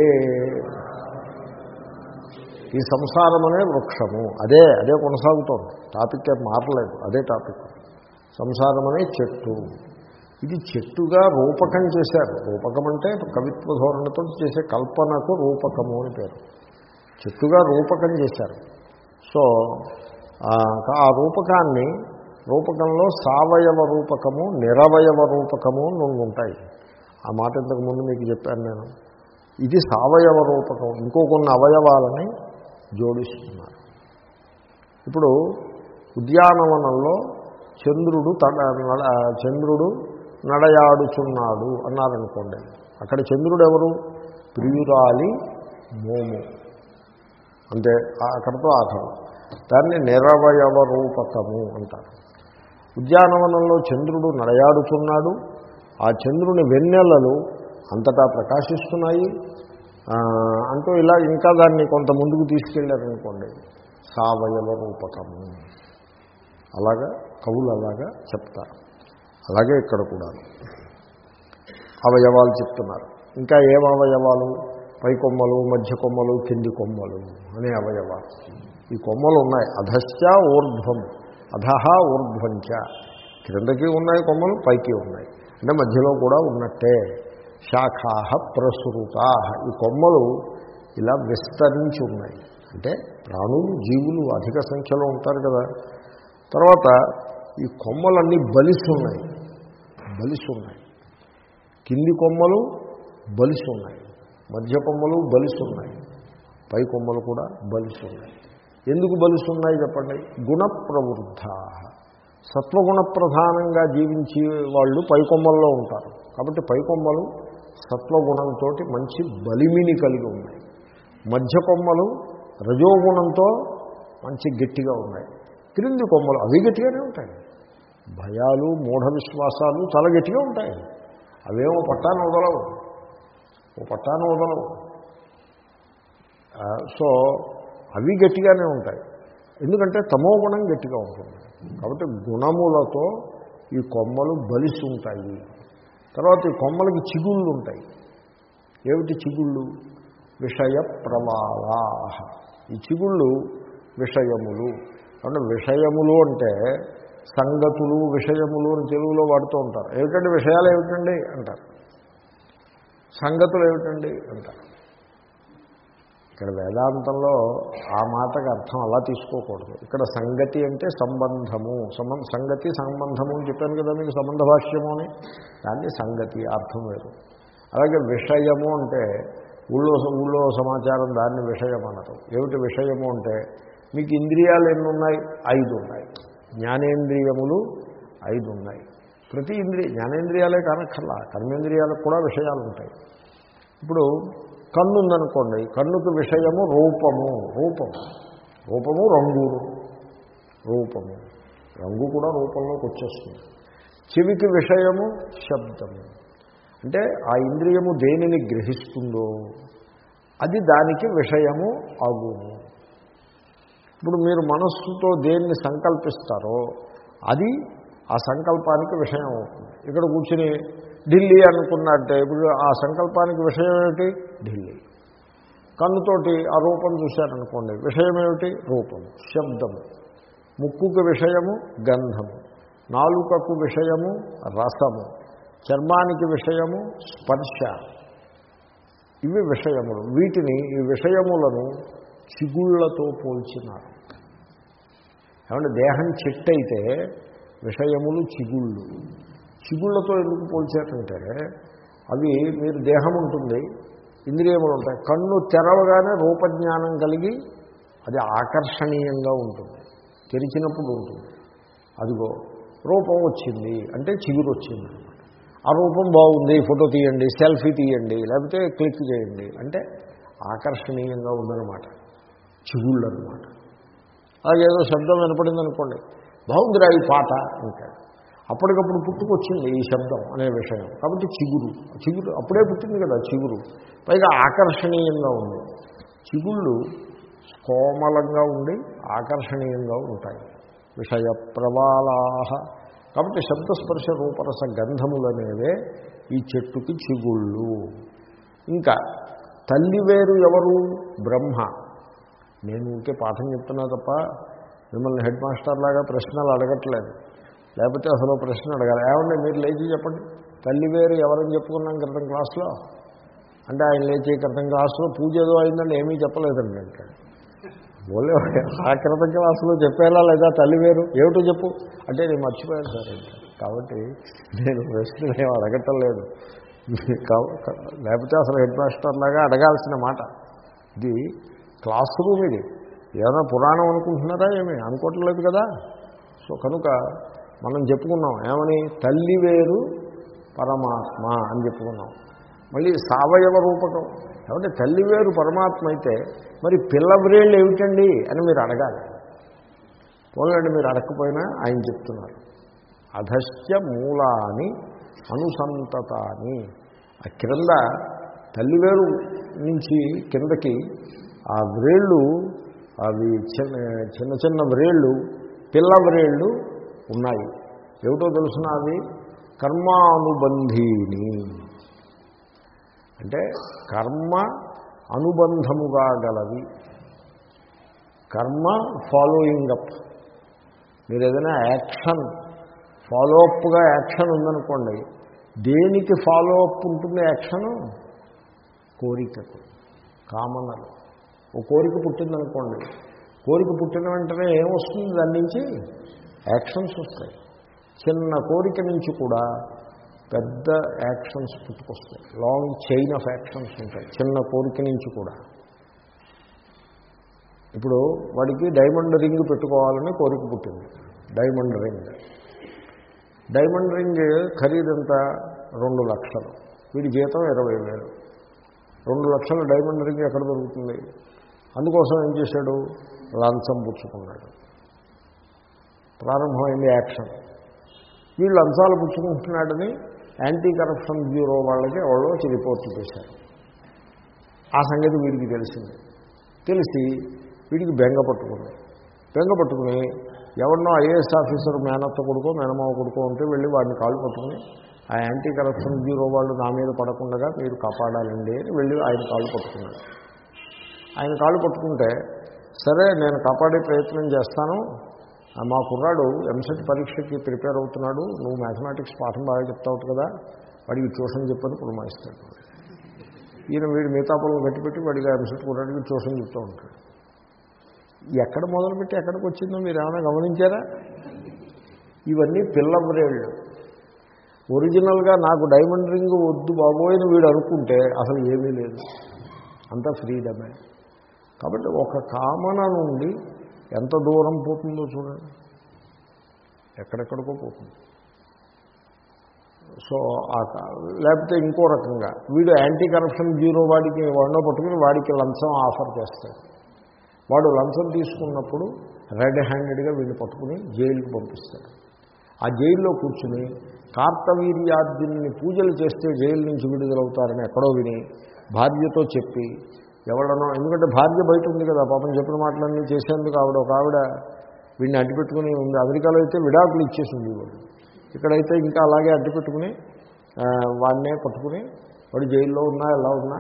S1: ఈ సంసారం అనే వృక్షము. అదే అదే కొనసాగుతోంది. టాపిక్ మారలేదు. అదే టాపిక్. సంసారం అనే చెట్టు. ఇది చెట్టుగా రూపకం చేశారు. రూపకం అంటే కవిత్వ ధోరణితో చేసే కల్పనకు రూపకము అని పేరు. చెట్టుగా రూపకం చేశారు. సో ఆ రూపకాన్ని రూపకంలో సావయవ రూపకము నిరవయవ రూపకము నుండి ఉంటాయి. ఆ మాట ఇంతకు ముందు మీకు చెప్పాను నేను. ఇది సవయవ రూపకం. ఇంకో కొన్ని అవయవాలని జోడిస్తున్నారు. ఇప్పుడు ఉద్యానవనంలో చంద్రుడు తడ చంద్రుడు నడయాడుచున్నాడు అన్నారనుకోండి. అక్కడ చంద్రుడు ఎవరు ప్రియురాలి మోము. అంటే అక్కడతో ఆఖరు దాన్ని నిరవయవ రూపకము అంటారు. ఉద్యానవనంలో చంద్రుడు నడయాడుచున్నాడు. ఆ చంద్రుని వెన్నెలలు అంతటా ప్రకాశిస్తున్నాయి. అంటూ ఇలా ఇంకా దాన్ని కొంత ముందుకు తీసుకెళ్ళారనుకోండి సావయవ రూపకము అలాగా కవులు అలాగా చెప్తారు. అలాగే ఇక్కడ కూడా. అవయవాలు చెప్తున్నారు. ఇంకా ఏం అవయవాలు? పై కొమ్మలు మధ్య కొమ్మలు కింది కొమ్మలు అనే అవయవాలు. ఈ కొమ్మలు ఉన్నాయి. అధశ్చ ఊర్ధ్వం. అధహ ఊర్ధ్వంచ. క్రిందకి ఉన్నాయి కొమ్మలు పైకి ఉన్నాయి. అంటే మధ్యలో కూడా ఉన్నట్టే. శాఖాహ ప్రసృతా. ఈ కొమ్మలు ఇలా విస్తరించి ఉన్నాయి అంటే ప్రాణులు జీవులు అధిక సంఖ్యలో ఉంటారు కదా. తర్వాత ఈ కొమ్మలన్నీ బలిసి ఉన్నాయి బలిసి ఉన్నాయి కింది కొమ్మలు బలిసి ఉన్నాయి మధ్య కొమ్మలు బలిసి ఉన్నాయి పై కొమ్మలు కూడా బలిసి ఉన్నాయి ఎందుకు బలిసి ఉన్నాయి చెప్పండి? గుణ ప్రవృద్ధ. సత్వగుణ ప్రధానంగా జీవించే వాళ్ళు పై కొమ్మల్లో ఉంటారు. కాబట్టి పై కొమ్మలు సత్వగుణంతో మంచి బలిమిని కలిగి ఉన్నాయి. మధ్య కొమ్మలు రజోగుణంతో మంచి గట్టిగా ఉన్నాయి. క్రింది కొమ్మలు అవి గట్టిగానే ఉంటాయి. భయాలు మూఢ విశ్వాసాలు చాలా గట్టిగా ఉంటాయి. అవేమో పట్టాను వదలవు. ఓ పట్టాను వదలవు. సో అవి గట్టిగానే ఉంటాయి. ఎందుకంటే తమో గుణం గట్టిగా ఉంటుంది. కాబట్టి గుణములతో ఈ కొమ్మలు బలిసి ఉంటాయి. తర్వాత ఈ కొమ్మలకి చిగుళ్ళు ఉంటాయి. ఏమిటి చిగుళ్ళు? విషయ ప్రవాలా ఈ చిగుళ్ళు విషయములు. అంటే విషయములు అంటే సంగతులు విషయములు అని తెలుగులో వాడుతూ ఉంటారు. ఏమిటండి విషయాలు ఏమిటండి? అంటారు. సంగతులు ఏమిటండి? అంటారు. ఇక్కడ వేదాంతంలో ఆ మాటకు అర్థం అలా తీసుకోకూడదు. ఇక్కడ సంగతి అంటే సంబంధము. సంబంధ సంగతి సంబంధము అని చెప్పాను కదా మీకు సంబంధ భాష్యము అని? దాన్ని సంగతి అర్థం వేరు. అలాగే విషయము అంటే ఊళ్ళో ఊళ్ళో సమాచారం దాన్ని విషయం అనరు. ఏమిటి విషయము అంటే మీకు ఇంద్రియాలు ఎన్ని ఉన్నాయి ఐదు ఉన్నాయి జ్ఞానేంద్రియములు ఐదు ఉన్నాయి ప్రతి ఇంద్రియ జ్ఞానేంద్రియాలే కానక్కర్లా. కర్మేంద్రియాలకు కూడా విషయాలు ఉంటాయి ఇప్పుడు కన్ను ఉందనుకోండి కన్నుకు విషయము రూపము రూపము. రూపము రంగు రూపము. రంగు కూడా రూపంలోకి వచ్చేస్తుంది. చెవికి విషయము శబ్దము. అంటే ఆ ఇంద్రియము దేనిని గ్రహిస్తుందో అది దానికి విషయము అగును ఇప్పుడు మీరు మనస్సుతో దేన్ని సంకల్పిస్తారో అది ఆ సంకల్పానికి విషయం అవుతుంది. ఇక్కడ కూర్చుని ఢిల్లీ అనుకున్నట్టే. ఇప్పుడు ఆ సంకల్పానికి విషయం ఏమిటి? ఢిల్లీ. కన్నుతోటి ఆ రూపం చూశారనుకోండి. విషయం ఏమిటి? రూపము శబ్దము. ముక్కుకు విషయము గంధము. నాలుకకు విషయము రసము. చర్మానికి విషయము స్పర్శ. ఇవి విషయములు. వీటిని ఈ విషయములను చిగుళ్ళతో పోల్చినారు. ఏమంటే దేహం చెట్టు అయితే విషయములు చిగుళ్ళు. చిగుళ్ళతో ఎందుకు పోల్చారంటే అవి మీరు దేహం ఉంటుంది ఇంద్రియములు ఉంటాయి. కన్ను తెరవగానే రూపజ్ఞానం కలిగి అది ఆకర్షణీయంగా ఉంటుంది. తెరిచినప్పుడు ఉంటుంది. అదిగో రూపం వచ్చింది అంటే చిగురు వచ్చింది అనమాట ఆ రూపం బాగుంది ఫోటో తీయండి సెల్ఫీ తీయండి లేకపోతే క్లిక్ చేయండి అంటే ఆకర్షణీయంగా ఉందన్నమాట చిగుళ్ళు అనమాట అలాగేదో శబ్దం వినపడింది అనుకోండి బాగుందిరా ఈ పాట అంటాడు. అప్పటికప్పుడు పుట్టుకొచ్చింది ఈ శబ్దం అనే విషయం. కాబట్టి చిగురు. చిగురు అప్పుడే పుట్టింది కదా చిగురు. పైగా ఆకర్షణీయంగా ఉంది. చిగుళ్ళు కోమలంగా ఉండి ఆకర్షణీయంగా ఉంటాయి. విషయ ప్రవాళాహ కాబట్టి శబ్దస్పర్శ రూపరస గంధములనేవే ఈ చెట్టుకి చిగుళ్ళు. ఇంకా తల్లివేరు ఎవరు? బ్రహ్మ. నేను ఇంకే పాఠం చెప్తున్నా తప్ప మిమ్మల్ని హెడ్ మాస్టర్ లాగా ప్రశ్నలు అడగట్లేదు. లేకపోతే అసలు ప్రశ్న అడగాలి. ఏమండి మీరు లేచి చెప్పండి. తల్లి వేరు ఎవరని చెప్పుకున్నాం క్రితం క్లాస్లో? అంటే ఆయన లేచి క్రితం క్లాస్లో పూజ ఏదో అయిందని ఏమీ చెప్పలేదండి అంటాడు ఓలే ఆ క్రితం క్లాసులో చెప్పేలా లేదా తల్లి వేరు? ఏమిటో చెప్పు. అంటే నేను మర్చిపోయాను సార్ కాబట్టి నేను ప్రశ్న ఏం అడగటం లేదు. లేకపోతే అసలు హెడ్ మాస్టర్ లాగా అడగాల్సిన మాట. ఇది క్లాస్ రూమ్ ఇది. ఏదైనా పురాణం అనుకుంటున్నారా ఏమి? అనుకోవట్లేదు కదా. సో కనుక మనం చెప్పుకున్నాం ఏమని? తల్లి వేరు పరమాత్మ అని చెప్పుకున్నాం. మళ్ళీ సావయవ రూపకం. కాబట్టి తల్లి వేరు పరమాత్మ అయితే మరి పిల్లవ్రేళ్ళు ఏమిటండి అని మీరు అడగాలి. పోలండి మీరు అడగకపోయినా ఆయన చెప్తున్నారు. అధశ్య మూలాని అనుసంతతాని. ఆ క్రింద తల్లివేరు నుంచి కిందకి ఆ వ్రేళ్ళు అవి చిన్న చిన్న చిన్న వ్రేళ్ళు పిల్ల వ్రేళ్ళు ఉన్నాయి. ఏమిటో తెలుసిన అవి? కర్మానుబంధీని. అంటే కర్మ అనుబంధముగా గలవి. కర్మ ఫాలోయింగ్ అప్. మీరు ఏదైనా యాక్షన్ ఫాలో అప్గా యాక్షన్ ఉందనుకోండి దేనికి ఫాలో అప్ ఉంటుంది యాక్షను? కోరికకు కామనలు. ఓ కోరిక పుట్టిందనుకోండి కోరిక పుట్టిన వెంటనే ఏమొస్తుంది దాని నుంచి? యాక్షన్స్ వస్తాయి. చిన్న కోరిక నుంచి కూడా పెద్ద యాక్షన్స్ పుట్టుకొస్తాయి. లాంగ్ చైన్ ఆఫ్ యాక్షన్స్ ఉంటాయి. చిన్న కోరిక నుంచి కూడా. ఇప్పుడు వాడికి డైమండ్ రింగ్ పెట్టుకోవాలని కోరిక పుట్టింది. డైమండ్ రింగ్ డైమండ్ రింగ్ ఖరీదంత రెండు లక్షలు. వీడి జీతం ఇరవై వేలు. రెండు లక్షల డైమండ్ రింగ్ ఎక్కడ దొరుకుతుంది? అందుకోసం ఏం చేశాడు? లంచం పుచ్చుకున్నాడు. ప్రారంభమైంది యాక్షన్. వీళ్ళు అంశాలు పుచ్చుకుంటున్నాడని యాంటీ కరప్షన్ బ్యూరో వాళ్ళకి ఎవరో రిపోర్ట్లు చేశారు. ఆ సంగతి వీడికి తెలిసింది. తెలిసి వీడికి బెంగ పట్టుకుంది. బెంగ పట్టుకుని ఎవరినో ఐఏఎస్ ఆఫీసర్ మేనత్త కొడుకో మేనమావ కొడుకో ఉంటే వెళ్ళి వాడిని కాళ్ళు పట్టుకుని ఆ యాంటీ కరప్షన్ బ్యూరో వాళ్ళు నా మీద పడకుండా మీరు కాపాడాలండి అని వెళ్ళి ఆయన కాళ్ళు పట్టుకున్నాడు. ఆయన కాళ్ళు పట్టుకుంటే సరే నేను కాపాడే ప్రయత్నం చేస్తాను మా కుర్రాడు ఎంసెట్ పరీక్షకి ప్రిపేర్ అవుతున్నాడు. నువ్వు మ్యాథమెటిక్స్ పాఠం బాగా చెప్తావు కదా వాడికి ట్యూషన్ చెప్పని పురమాయిస్తాడు ఈయన వీడు మిగతా పనులు గట్టిపెట్టి వాడిగా ఎంసెట్ కుర్రాడికి ట్యూషన్ చెప్తూ ఉంటాడు. ఎక్కడ మొదలుపెట్టి ఎక్కడికి వచ్చిందో మీరు ఏమైనా గమనించారా? ఇవన్నీ పిల్లబ్రేళ్ళు ఒరిజినల్గా నాకు డైమండ్ రింగ్ వద్దు బాబోయని వీడు అనుకుంటే అసలు ఏమీ లేదు. అంతా ఫ్రీడమే. కాబట్టి ఒక కామన నుండి ఎంత దూరం పోతుందో చూడండి. ఎక్కడెక్కడికో పోతుంది. సో లేకపోతే ఇంకో రకంగా వీడు యాంటీ కరప్షన్ బ్యూరో వాడికి వాడినో పట్టుకుని వాడికి లంచం ఆఫర్ చేస్తాడు. వాడు లంచం తీసుకున్నప్పుడు రెడ్ హ్యాండెడ్గా వీడిని పట్టుకుని జైలుకి పంపిస్తాడు. ఆ జైల్లో కూర్చుని కార్తవీర్యార్జున్ని పూజలు చేస్తే జైలు నుంచి విడుదలవుతారని ఎక్కడో విని భార్యతో చెప్పి ఎవడనో ఎందుకంటే భార్య బయట ఉంది కదా పాపం చెప్పిన మాటలన్నీ చేసేందుకు ఆవిడ ఒక ఆవిడ వీడిని అడ్డుపెట్టుకుని ఉంది. అమెరికాలో అయితే విడాకులు ఇచ్చేసింది వాడు ఇక్కడైతే ఇంకా అలాగే అడ్డుపెట్టుకుని వాడినే పట్టుకుని వాడు జైల్లో ఉన్నా ఎలా ఉన్నా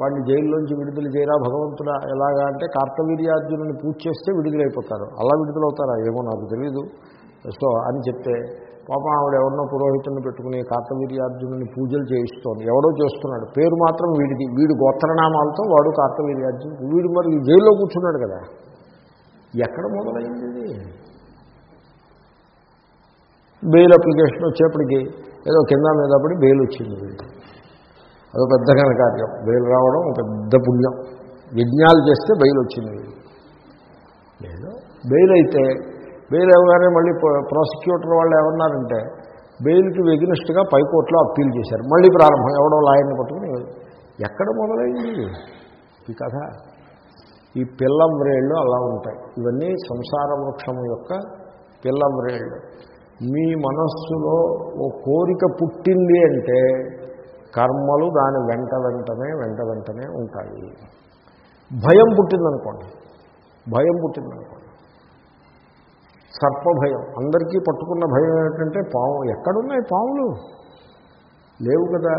S1: వాడిని జైల్లోంచి విడుదల చేయరా భగవంతుడా ఎలాగా అంటే కార్తవీర్యార్జునుని పూజ చేస్తే విడుదలైపోతారు. అలా విడుదలవుతారా? ఏమో నాకు తెలీదు. సో అని చెప్తే పాపం ఆవిడ ఎవరినో పురోహితుని పెట్టుకుని కార్తవీర్యార్జునుని పూజలు చేయిస్తోంది. ఎవడో చేస్తున్నాడు. పేరు మాత్రం వీడికి వీడి గోత్రనామాలతో వాడు కార్తవీర్యార్జును వీడు మరి జైల్లో కూర్చున్నాడు కదా. ఎక్కడ మొదలైంది ఇది? బెయిల్ అప్లికేషన్ వచ్చేప్పటికి ఏదో కింద మీద పడి బెయిల్ వచ్చింది వీడికి. అదో పెద్ద కార్యం బెయిల్ రావడం ఒక పెద్ద పుణ్యం. యజ్ఞాలు చేస్తే బెయిల్ వచ్చింది వీళ్ళు లేదు బెయిల్ అయితే బెయిల్ ఇవ్వగానే మళ్ళీ ప్రాసిక్యూటర్ వాళ్ళు ఏమన్నారంటే బెయిల్కి వెగినెస్ట్గా పైకోర్టులో అప్పీల్ చేశారు. మళ్ళీ ప్రారంభం ఎవడో లాయర్ని పట్టుకుని ఎక్కడ మొదలైంది ఈ కథ? ఈ పిల్ల వ్రేళ్ళు అలా ఉంటాయి. ఇవన్నీ సంసార వృక్షము యొక్క పిల్ల వ్రేళ్ళు. మీ మనస్సులో ఓ కోరిక పుట్టింది అంటే కర్మలు దాని వెంట వెంటనే వెంట వెంటనే ఉంటాయి. భయం పుట్టిందనుకోండి. భయం పుట్టిందనుకోండి. సర్పభయం. అందరికీ పట్టుకున్న భయం ఏంటంటే పాము ఎక్కడున్నాయి పాములు లేవు కదా.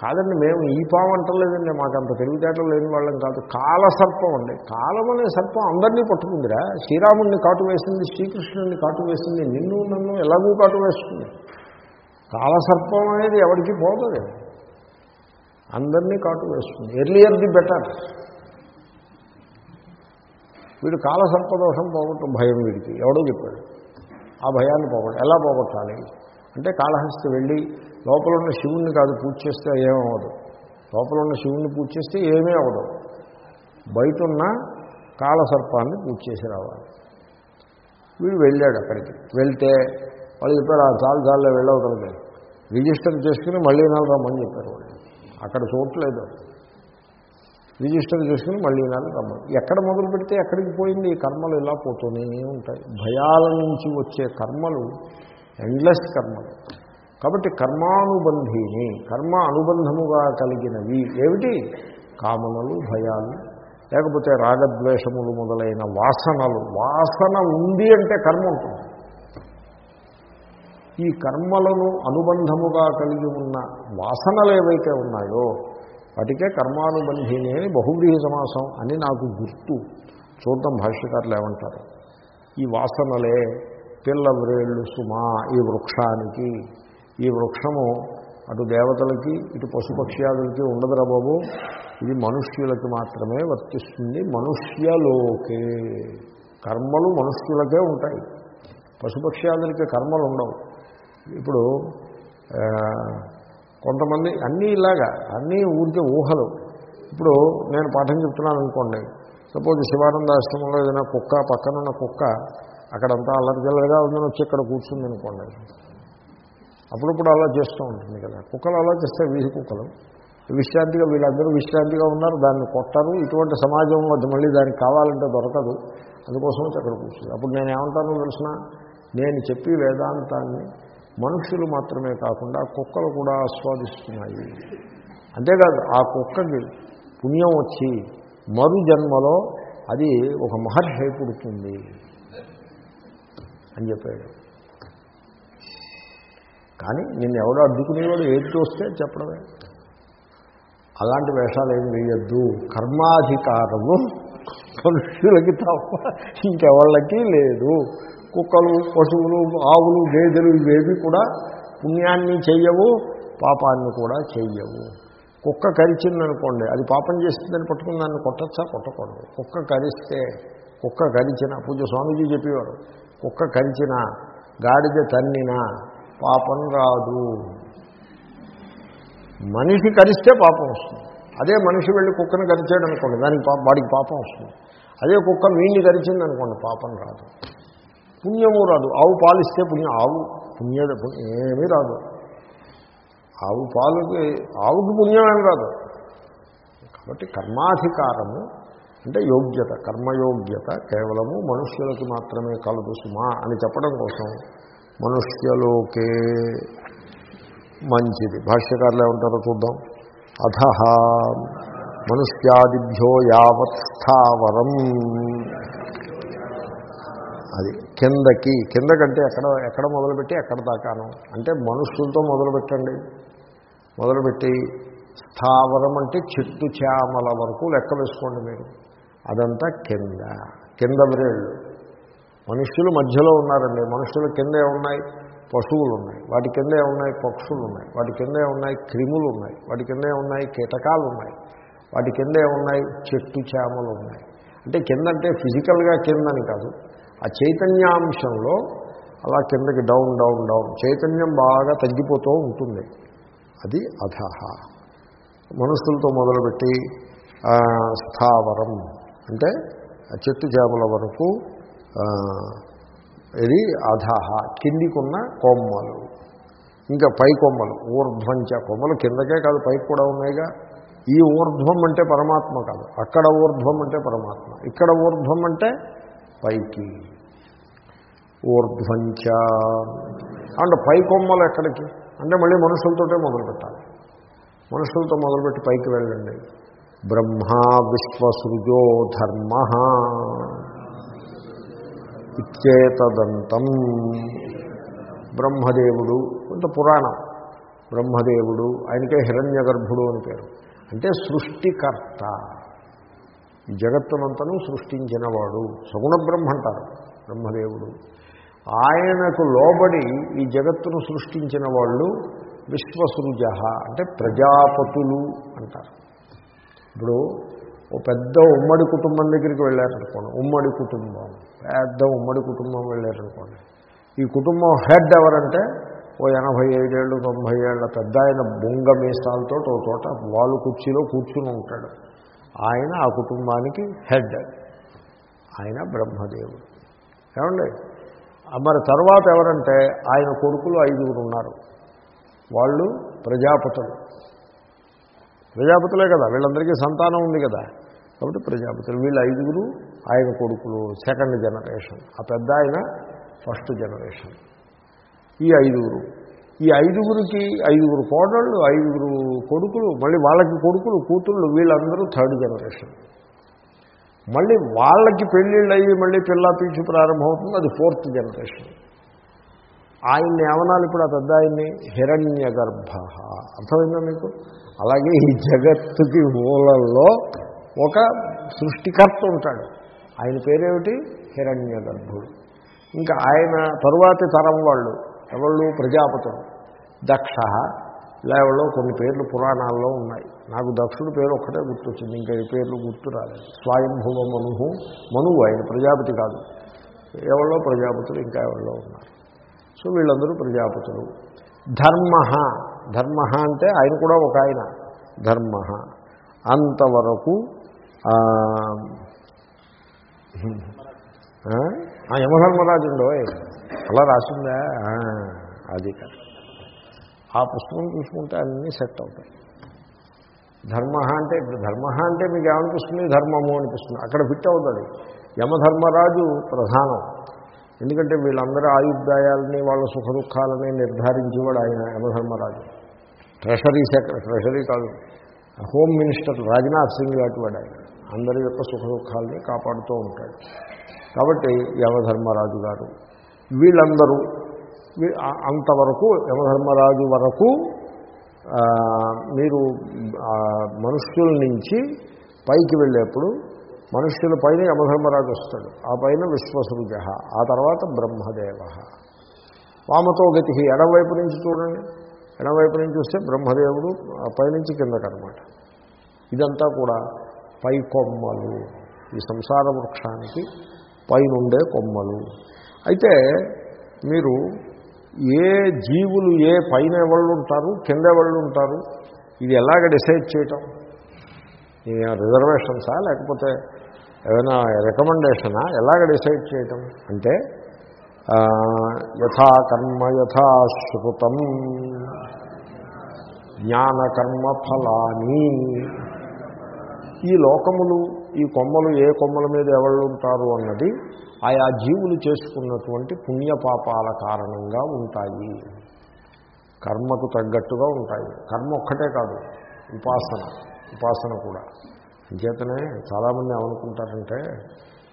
S1: కాదండి మేము ఈ పాము అంటలేదండి మాకు అంత తెలివితేటలు లేని వాళ్ళం కాదు. కాల సర్పం అండి. కాలం అనే సర్పం అందరినీ పట్టుకుందిరా. శ్రీరాముడిని కాటు వేసింది శ్రీకృష్ణుడిని కాటు వేసింది నిన్ను నన్ను ఎలాగూ కాటు వేస్తుంది. కాలసర్పం అనేది ఎవరికి పోతుంది అందరినీ కాటు వేస్తుంది. ఎర్లియర్ ది బెటర్ వీడు కాలసర్పదోషం పోగొట్టు భయం వీడికి. ఎవడో చెప్పాడు. ఆ భయాన్ని పోగొట్టు. ఎలా పోగొట్టాలి? అంటే కాళహస్తి వెళ్ళి లోపల ఉన్న శివుణ్ణి కాదు పూజ చేస్తే ఏమవ్వదు. లోపల ఉన్న శివుణ్ణి పూజ చేస్తే ఏమీ అవ్వదు. బయట ఉన్న కాలసర్పాన్ని పూజ చేసి రావాలి. వీడు వెళ్ళాడు అక్కడికి. వెళ్తే వాళ్ళు చెప్పారు ఆ చాలు చాలు వెళ్ళవతలకి. రిజిస్టర్ చేసుకుని మళ్ళీ నాలుగు రమ్మని చెప్పారు వాళ్ళు. అక్కడ చూడలేదు రిజిస్టర్ చేసుకుని మళ్ళీ నెల రమ్మని. ఎక్కడ మొదలు పెడితే ఎక్కడికి పోయింది ఈ కర్మలు ఇలా పోతూనే ఉంటాయి. భయాల నుంచి వచ్చే కర్మలు ఎండ్లెస్ కర్మలు. కాబట్టి కర్మానుబంధిని కర్మ అనుబంధముగా కలిగినవి ఏమిటి? కామనలు భయాలు లేకపోతే రాగద్వేషములు మొదలైన వాసనలు. వాసన ఉంది అంటే కర్మ ఉంటుంది. ఈ కర్మలను అనుబంధముగా కలిగి ఉన్న వాసనలు ఏవైతే ఉన్నాయో వాటికే కర్మానుబంధిని అని బహువ్రీహి సమాసం అని నాకు గుర్తు. చూద్దాం భాష్యకారులు ఏమంటారు ఈ వాసనలే పిల్లవ్రేళ్ళు సుమా ఈ వృక్షానికి. ఈ వృక్షము అటు దేవతలకి ఇటు పశుపక్ష్యాదులకి ఉండదురా బాబు. ఇది మనుష్యులకి మాత్రమే వర్తిస్తుంది. మనుష్యలోకే. కర్మలు మనుష్యులకే ఉంటాయి. పశుపక్ష్యాదులకి కర్మలు ఉండవు. ఇప్పుడు కొంతమంది అన్నీ ఇలాగా అన్నీ ఊరికే ఊహలు. ఇప్పుడు నేను పాఠం చెప్తున్నాను అనుకోండి. సపోజ్ శివానంద ఆశ్రమంలో ఏదైనా కుక్క పక్కనున్న కుక్క అక్కడంతా అల్లరిజల్లగా ఉందని వచ్చి ఇక్కడ కూర్చుంది అనుకోండి. అప్పుడప్పుడు అలా చేస్తూ ఉంటుంది కదా. కుక్కలు అలా చేస్తే వీధి కుక్కలు. విశ్రాంతిగా వీళ్ళందరూ విశ్రాంతిగా ఉన్నారు దాన్ని కొట్టరు. ఇటువంటి సమాజం వద్ద మళ్ళీ దానికి కావాలంటే దొరకదు. అందుకోసం వచ్చి అక్కడ కూర్చుంది. అప్పుడు నేను ఏమంటానో తెలిసిన? నేను చెప్పి వేదాంతాన్ని మనుషులు మాత్రమే కాకుండా కుక్కలు కూడా ఆస్వాదిస్తున్నాయి. అంతేకాదు ఆ కుక్కకి పుణ్యం వచ్చి మరు జన్మలో అది ఒక మహర్షి పుడుతుంది అని చెప్పాడు. కానీ నిన్ను ఎవడో అడ్డుకునేవాడు ఏది చూస్తే చెప్పడమే. అలాంటి వేషాలు ఏమి వేయద్దు. కర్మాధికారము మనుషులకి తప్ప ఇంకెవాళ్ళకి లేదు. కుక్కలు పశువులు ఆవులు గేదెలు ఇవేవి కూడా పుణ్యాన్ని చెయ్యవు పాపాన్ని కూడా చెయ్యవు కుక్క కరిచిందనుకోండి అది పాపం చేస్తుందని పట్టుకుని దాన్ని కొట్టచ్చా? కొట్టకూడదు. కుక్క కరిస్తే కుక్క కరిచిన పూజ స్వామీజీ చెప్పేవారు కుక్క కరిచిన గాడిద తన్నినా పాపం రాదు. మనిషి కరిస్తే పాపం వస్తుంది. అదే మనిషి వెళ్ళి కుక్కను కరిచాడు అనుకోండి దానికి పాప వాడికి పాపం వస్తుంది. అదే కుక్క వీడిని కరిచింది అనుకోండి పాపం రాదు. పుణ్యము రాదు. ఆవు పాలిస్తే పుణ్యం. ఆవు పుణ్య ఏమీ రాదు. ఆవు పాలుకి ఆవుకి పుణ్యం ఏమి రాదు. కాబట్టి కర్మాధికారము అంటే యోగ్యత కర్మయోగ్యత కేవలము మనుష్యులకి మాత్రమే కలదు సుమా అని చెప్పడం కోసం మనుష్యలోకే మంచిది. భాష్యకారులు ఏమంటారో చూద్దాం. అధ మనుష్యాదిభ్యో యావత్ స్థావరం. అది కిందకి కిందకంటే ఎక్కడ ఎక్కడ మొదలుపెట్టి ఎక్కడ దాకాను. అంటే మనుషులతో మొదలుపెట్టండి. మొదలుపెట్టి స్థావరం అంటే చెట్టు చేమల వరకు లెక్క వేసుకోండి మీరు. అదంతా కింద. కింద బ్రేళ్ళు మనుషులు మధ్యలో ఉన్నారండి. మనుషుల కిందే ఉన్నాయి పశువులు ఉన్నాయి. వాటి కిందే ఉన్నాయి పక్షులు ఉన్నాయి. వాటి కిందే ఉన్నాయి క్రిములు ఉన్నాయి. వాటి కిందే ఉన్నాయి కీటకాలు ఉన్నాయి. వాటి కిందే ఉన్నాయి చెట్టు చేమలు ఉన్నాయి. అంటే కింద అంటే ఫిజికల్గా కిందని కాదు. ఆ చైతన్యాంశంలో అలా కిందకి డౌన్ డౌన్ డౌన్. చైతన్యం బాగా తగ్గిపోతూ ఉంటుంది. అది అధహ మనుషులతో మొదలుపెట్టి స్థావరం. అంటే ఆ చెట్టు చేపల వరకు ఇది అధహ కిందికున్న కొమ్మలు. ఇంకా పై కొమ్మలు. ఊర్ధ్వంచ కొమ్మలు కిందకే కాదు పైకి కూడా ఉన్నాయిగా. ఈ ఊర్ధ్వం అంటే పరమాత్మ కాదు. అక్కడ ఊర్ధ్వం అంటే పరమాత్మ. ఇక్కడ ఊర్ధ్వం అంటే పైకి. ఊర్ధ్వంచ. అంటే పై కొమ్మలు ఎక్కడికి? అంటే మళ్ళీ మనుషులతోటే మొదలు పెట్టాలి. మనుషులతో మొదలుపెట్టి పైకి వెళ్ళండి. బ్రహ్మ విశ్వసృజో ధర్మ. ఇచ్చేతదంతం. బ్రహ్మదేవుడు కొంత పురాణం. బ్రహ్మదేవుడు ఆయనకే హిరణ్య గర్భుడు అని పేరు. అంటే సృష్టికర్త. ఈ జగత్తునంతను సృష్టించినవాడు. సగుణ బ్రహ్మ అంటారు బ్రహ్మదేవుడు. ఆయనకు లోబడి ఈ జగత్తును సృష్టించిన వాళ్ళు విశ్వసృజ అంటే ప్రజాపతులు అంటారు. ఇప్పుడు ఓ పెద్ద ఉమ్మడి కుటుంబం దగ్గరికి వెళ్ళారనుకోండి ఉమ్మడి కుటుంబం పెద్ద ఉమ్మడి కుటుంబం వెళ్ళారనుకోండి. ఈ కుటుంబం హెడ్ ఎవరంటే ఓ ఎనభై ఐదేళ్ళు తొంభై ఏళ్ళ పెద్ద ఆయన బొంగ మీసాలతో ఓ చోట వాలు కుర్చీలో కూర్చుని ఉంటాడు. ఆయన ఆ కుటుంబానికి హెడ్. ఆయన బ్రహ్మదేవుడు. ఏమండి? మరి తర్వాత ఎవరంటే ఆయన కొడుకులు ఐదుగురు ఉన్నారు. వాళ్ళు ప్రజాపతులు. ప్రజాపతులే కదా వీళ్ళందరికీ సంతానం ఉంది కదా. కాబట్టి ప్రజాపతులు. వీళ్ళు ఐదుగురు ఆయన కొడుకులు సెకండ్ జనరేషన్ ఆ పెద్ద ఆయన ఫస్ట్ జనరేషన్ ఈ ఐదుగురు. ఈ ఐదుగురికి ఐదుగురు కోడళ్ళు ఐదుగురు కొడుకులు మళ్ళీ వాళ్ళకి కొడుకులు కూతుళ్ళు వీళ్ళందరూ థర్డ్ జనరేషన్. మళ్ళీ వాళ్ళకి పెళ్ళిళ్ళు అయ్యి మళ్ళీ పిల్ల పీచు ప్రారంభమవుతుంది అది ఫోర్త్ జనరేషన్. ఆయన్ని ఏమనాలి ఇప్పుడు ఆ పెద్ద ఆయన్ని? హిరణ్య గర్భ అర్థమైందా మీకు? అలాగే ఈ జగత్తుకి మూలంలో ఒక సృష్టికర్త ఉంటాడు. ఆయన పేరేమిటి? హిరణ్య గర్భుడు ఇంకా ఆయన తరువాతి తరం వాళ్ళు ఎవళ్ళు? ప్రజాపతులు. దక్ష. ఇలా ఎవరో కొన్ని పేర్లు పురాణాల్లో ఉన్నాయి. నాకు దక్షుడు పేరు ఒక్కటే గుర్తొచ్చింది ఇంకా ఈ పేర్లు గుర్తు రాలేదు. స్వయంభువ మనుహు మనువు ఆయన ప్రజాపతి కాదు. ఎవరో ప్రజాపతులు ఇంకా ఎవరిలో ఉన్నారు. సో వీళ్ళందరూ ప్రజాపతులు. ధర్మ. ధర్మ అంటే ఆయన కూడా ఒక ఆయన. ధర్మ. అంతవరకు ఆ, యమధర్మరాజు ఉండో అలా రాసిందా? అది కాదు. ఆ పుస్తకం చూసుకుంటే అన్నీ సెట్ అవుతాయి. ధర్మ అంటే ఇప్పుడు ధర్మ అంటే మీకు ఏమనిపిస్తుంది? ధర్మము అనిపిస్తుంది. అక్కడ ఫిట్ అవుతుంది. యమధర్మరాజు ప్రధానం. ఎందుకంటే వీళ్ళందరూ ఆయుర్దాయాలని వాళ్ళ సుఖ దుఃఖాలని నిర్ధారించేవాడు ఆయన యమధర్మరాజు. ట్రెషరీ సెక్రటరీ ట్రెషరీ కాదు. హోమ్ మినిస్టర్ రాజ్నాథ్ సింగ్ లాంటి వాడు ఆయన. అందరి యొక్క సుఖ దుఃఖాలని కాపాడుతూ ఉంటాడు. కాబట్టి యమధర్మరాజు గారు వీళ్ళందరూ అంతవరకు యమధర్మరాజు వరకు మీరు మనుష్యుల నుంచి పైకి వెళ్ళేప్పుడు మనుష్యుల పైన యమధర్మరాజు వస్తాడు. ఆ పైన విశ్వసృజ ఆ తర్వాత బ్రహ్మదేవ. వామతో గతి ఎడవైపు నుంచి చూడండి. ఎడవైపు నుంచి చూస్తే బ్రహ్మదేవుడు ఆ పైనుంచి కిందకనమాట. ఇదంతా కూడా పై కొమ్మలు. ఈ సంసార వృక్షానికి పైనుండే కొమ్మలు. అయితే మీరు ఏ జీవులు ఏ పైన ఎవళ్ళు ఉంటారు కింద ఎవళ్ళు ఉంటారు ఇది ఎలాగ డిసైడ్ చేయటం? రిజర్వేషన్సా? లేకపోతే ఏమైనా రికమెండేషనా? ఎలాగ డిసైడ్ చేయటం? అంటే యథా కర్మ యథా శృతం జ్ఞానకర్మ ఫలాని. ఈ లోకములు ఈ కొమ్మలు ఏ కొమ్మల మీద ఎవళ్ళు ఉంటారు అన్నది ఆయా జీవులు చేసుకున్నటువంటి పుణ్యపాపాల కారణంగా ఉంటాయి. కర్మకు తగ్గట్టుగా ఉంటాయి. కర్మ ఒక్కటే కాదు ఉపాసన ఉపాసన కూడా. అంచేతనే చాలామంది ఏమనుకుంటారంటే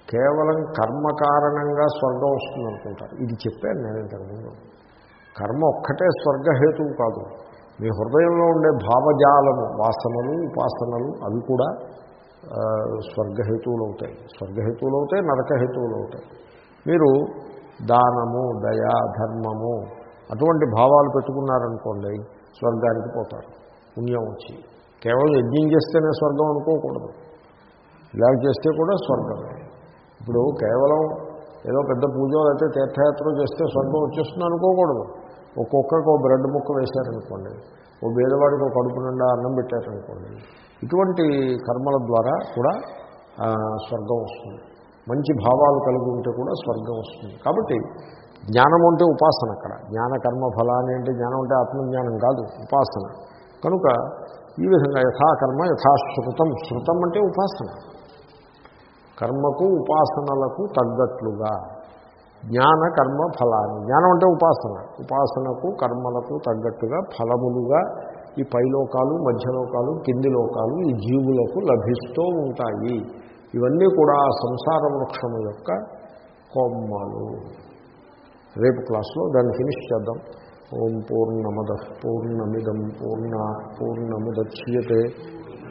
S1: కేవలం కర్మ కారణంగా స్వర్గం వస్తుంది అనుకుంటారు ఇది చెప్పాను నేను ఇంతకుముందు. కర్మ ఒక్కటే స్వర్గహేతువు కాదు. మీ హృదయంలో ఉండే భావజాలము వాసనలు ఉపాసనలు అవి కూడా స్వర్గహేతువులు అవుతాయి స్వర్గహేతువులు అవుతాయి నరకహేతువులు అవుతాయి మీరు దానము దయా ధర్మము అటువంటి భావాలు పెట్టుకున్నారనుకోండి స్వర్గానికి పోతారు. పుణ్యం వచ్చి. కేవలం యజ్ఞం చేస్తేనే స్వర్గం అనుకోకూడదు. ఇలా చేస్తే కూడా స్వర్గమే. ఇప్పుడు కేవలం ఏదో పెద్ద పూజ అయితే తీర్థయాత్ర చేస్తే స్వర్గం వచ్చేస్తుంది అనుకోకూడదు ఒక్కొక్కరికి ఒక బ్రెడ్ ముక్క వేశారనుకోండి ఓ పేదవాడికి ఒక కడుపు నిండా అన్నం పెట్టారనుకోండి ఇటువంటి కర్మల ద్వారా కూడా స్వర్గం వస్తుంది. మంచి భావాలు కలిగి ఉంటే కూడా స్వర్గం వస్తుంది. కాబట్టి జ్ఞానం అంటే ఉపాసన అక్కడ. జ్ఞాన కర్మ ఫలాన్ని అంటే జ్ఞానం అంటే ఆత్మజ్ఞానం కాదు ఉపాసన. కనుక ఈ విధంగా యథాకర్మ యథాశ్రుతం శృతం అంటే ఉపాసన. కర్మకు ఉపాసనలకు తగ్గట్లుగా జ్ఞాన కర్మ ఫలాన్ని జ్ఞానం అంటే ఉపాసన. ఉపాసనకు కర్మలకు తగ్గట్టుగా ఫలములుగా ఈ పైలోకాలు మధ్యలోకాలు కింది లోకాలు ఈ జీవులకు లభిస్తూ ఉంటాయి. ఇవన్నీ కూడా ఆ సంసార వృక్షము యొక్క కొమ్మలు. రేపు క్లాస్లో దాన్ని ఫినిష్ చేద్దాం. ఓం పూర్ణమద పూర్ణమిదం పూర్ణ పూర్ణముద్యతే.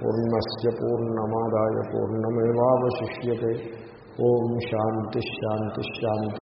S1: పూర్ణస్ పూర్ణమాదాయ పూర్ణమేవాశిష్యతే ఓం శాంతి శాంతి శాంతి.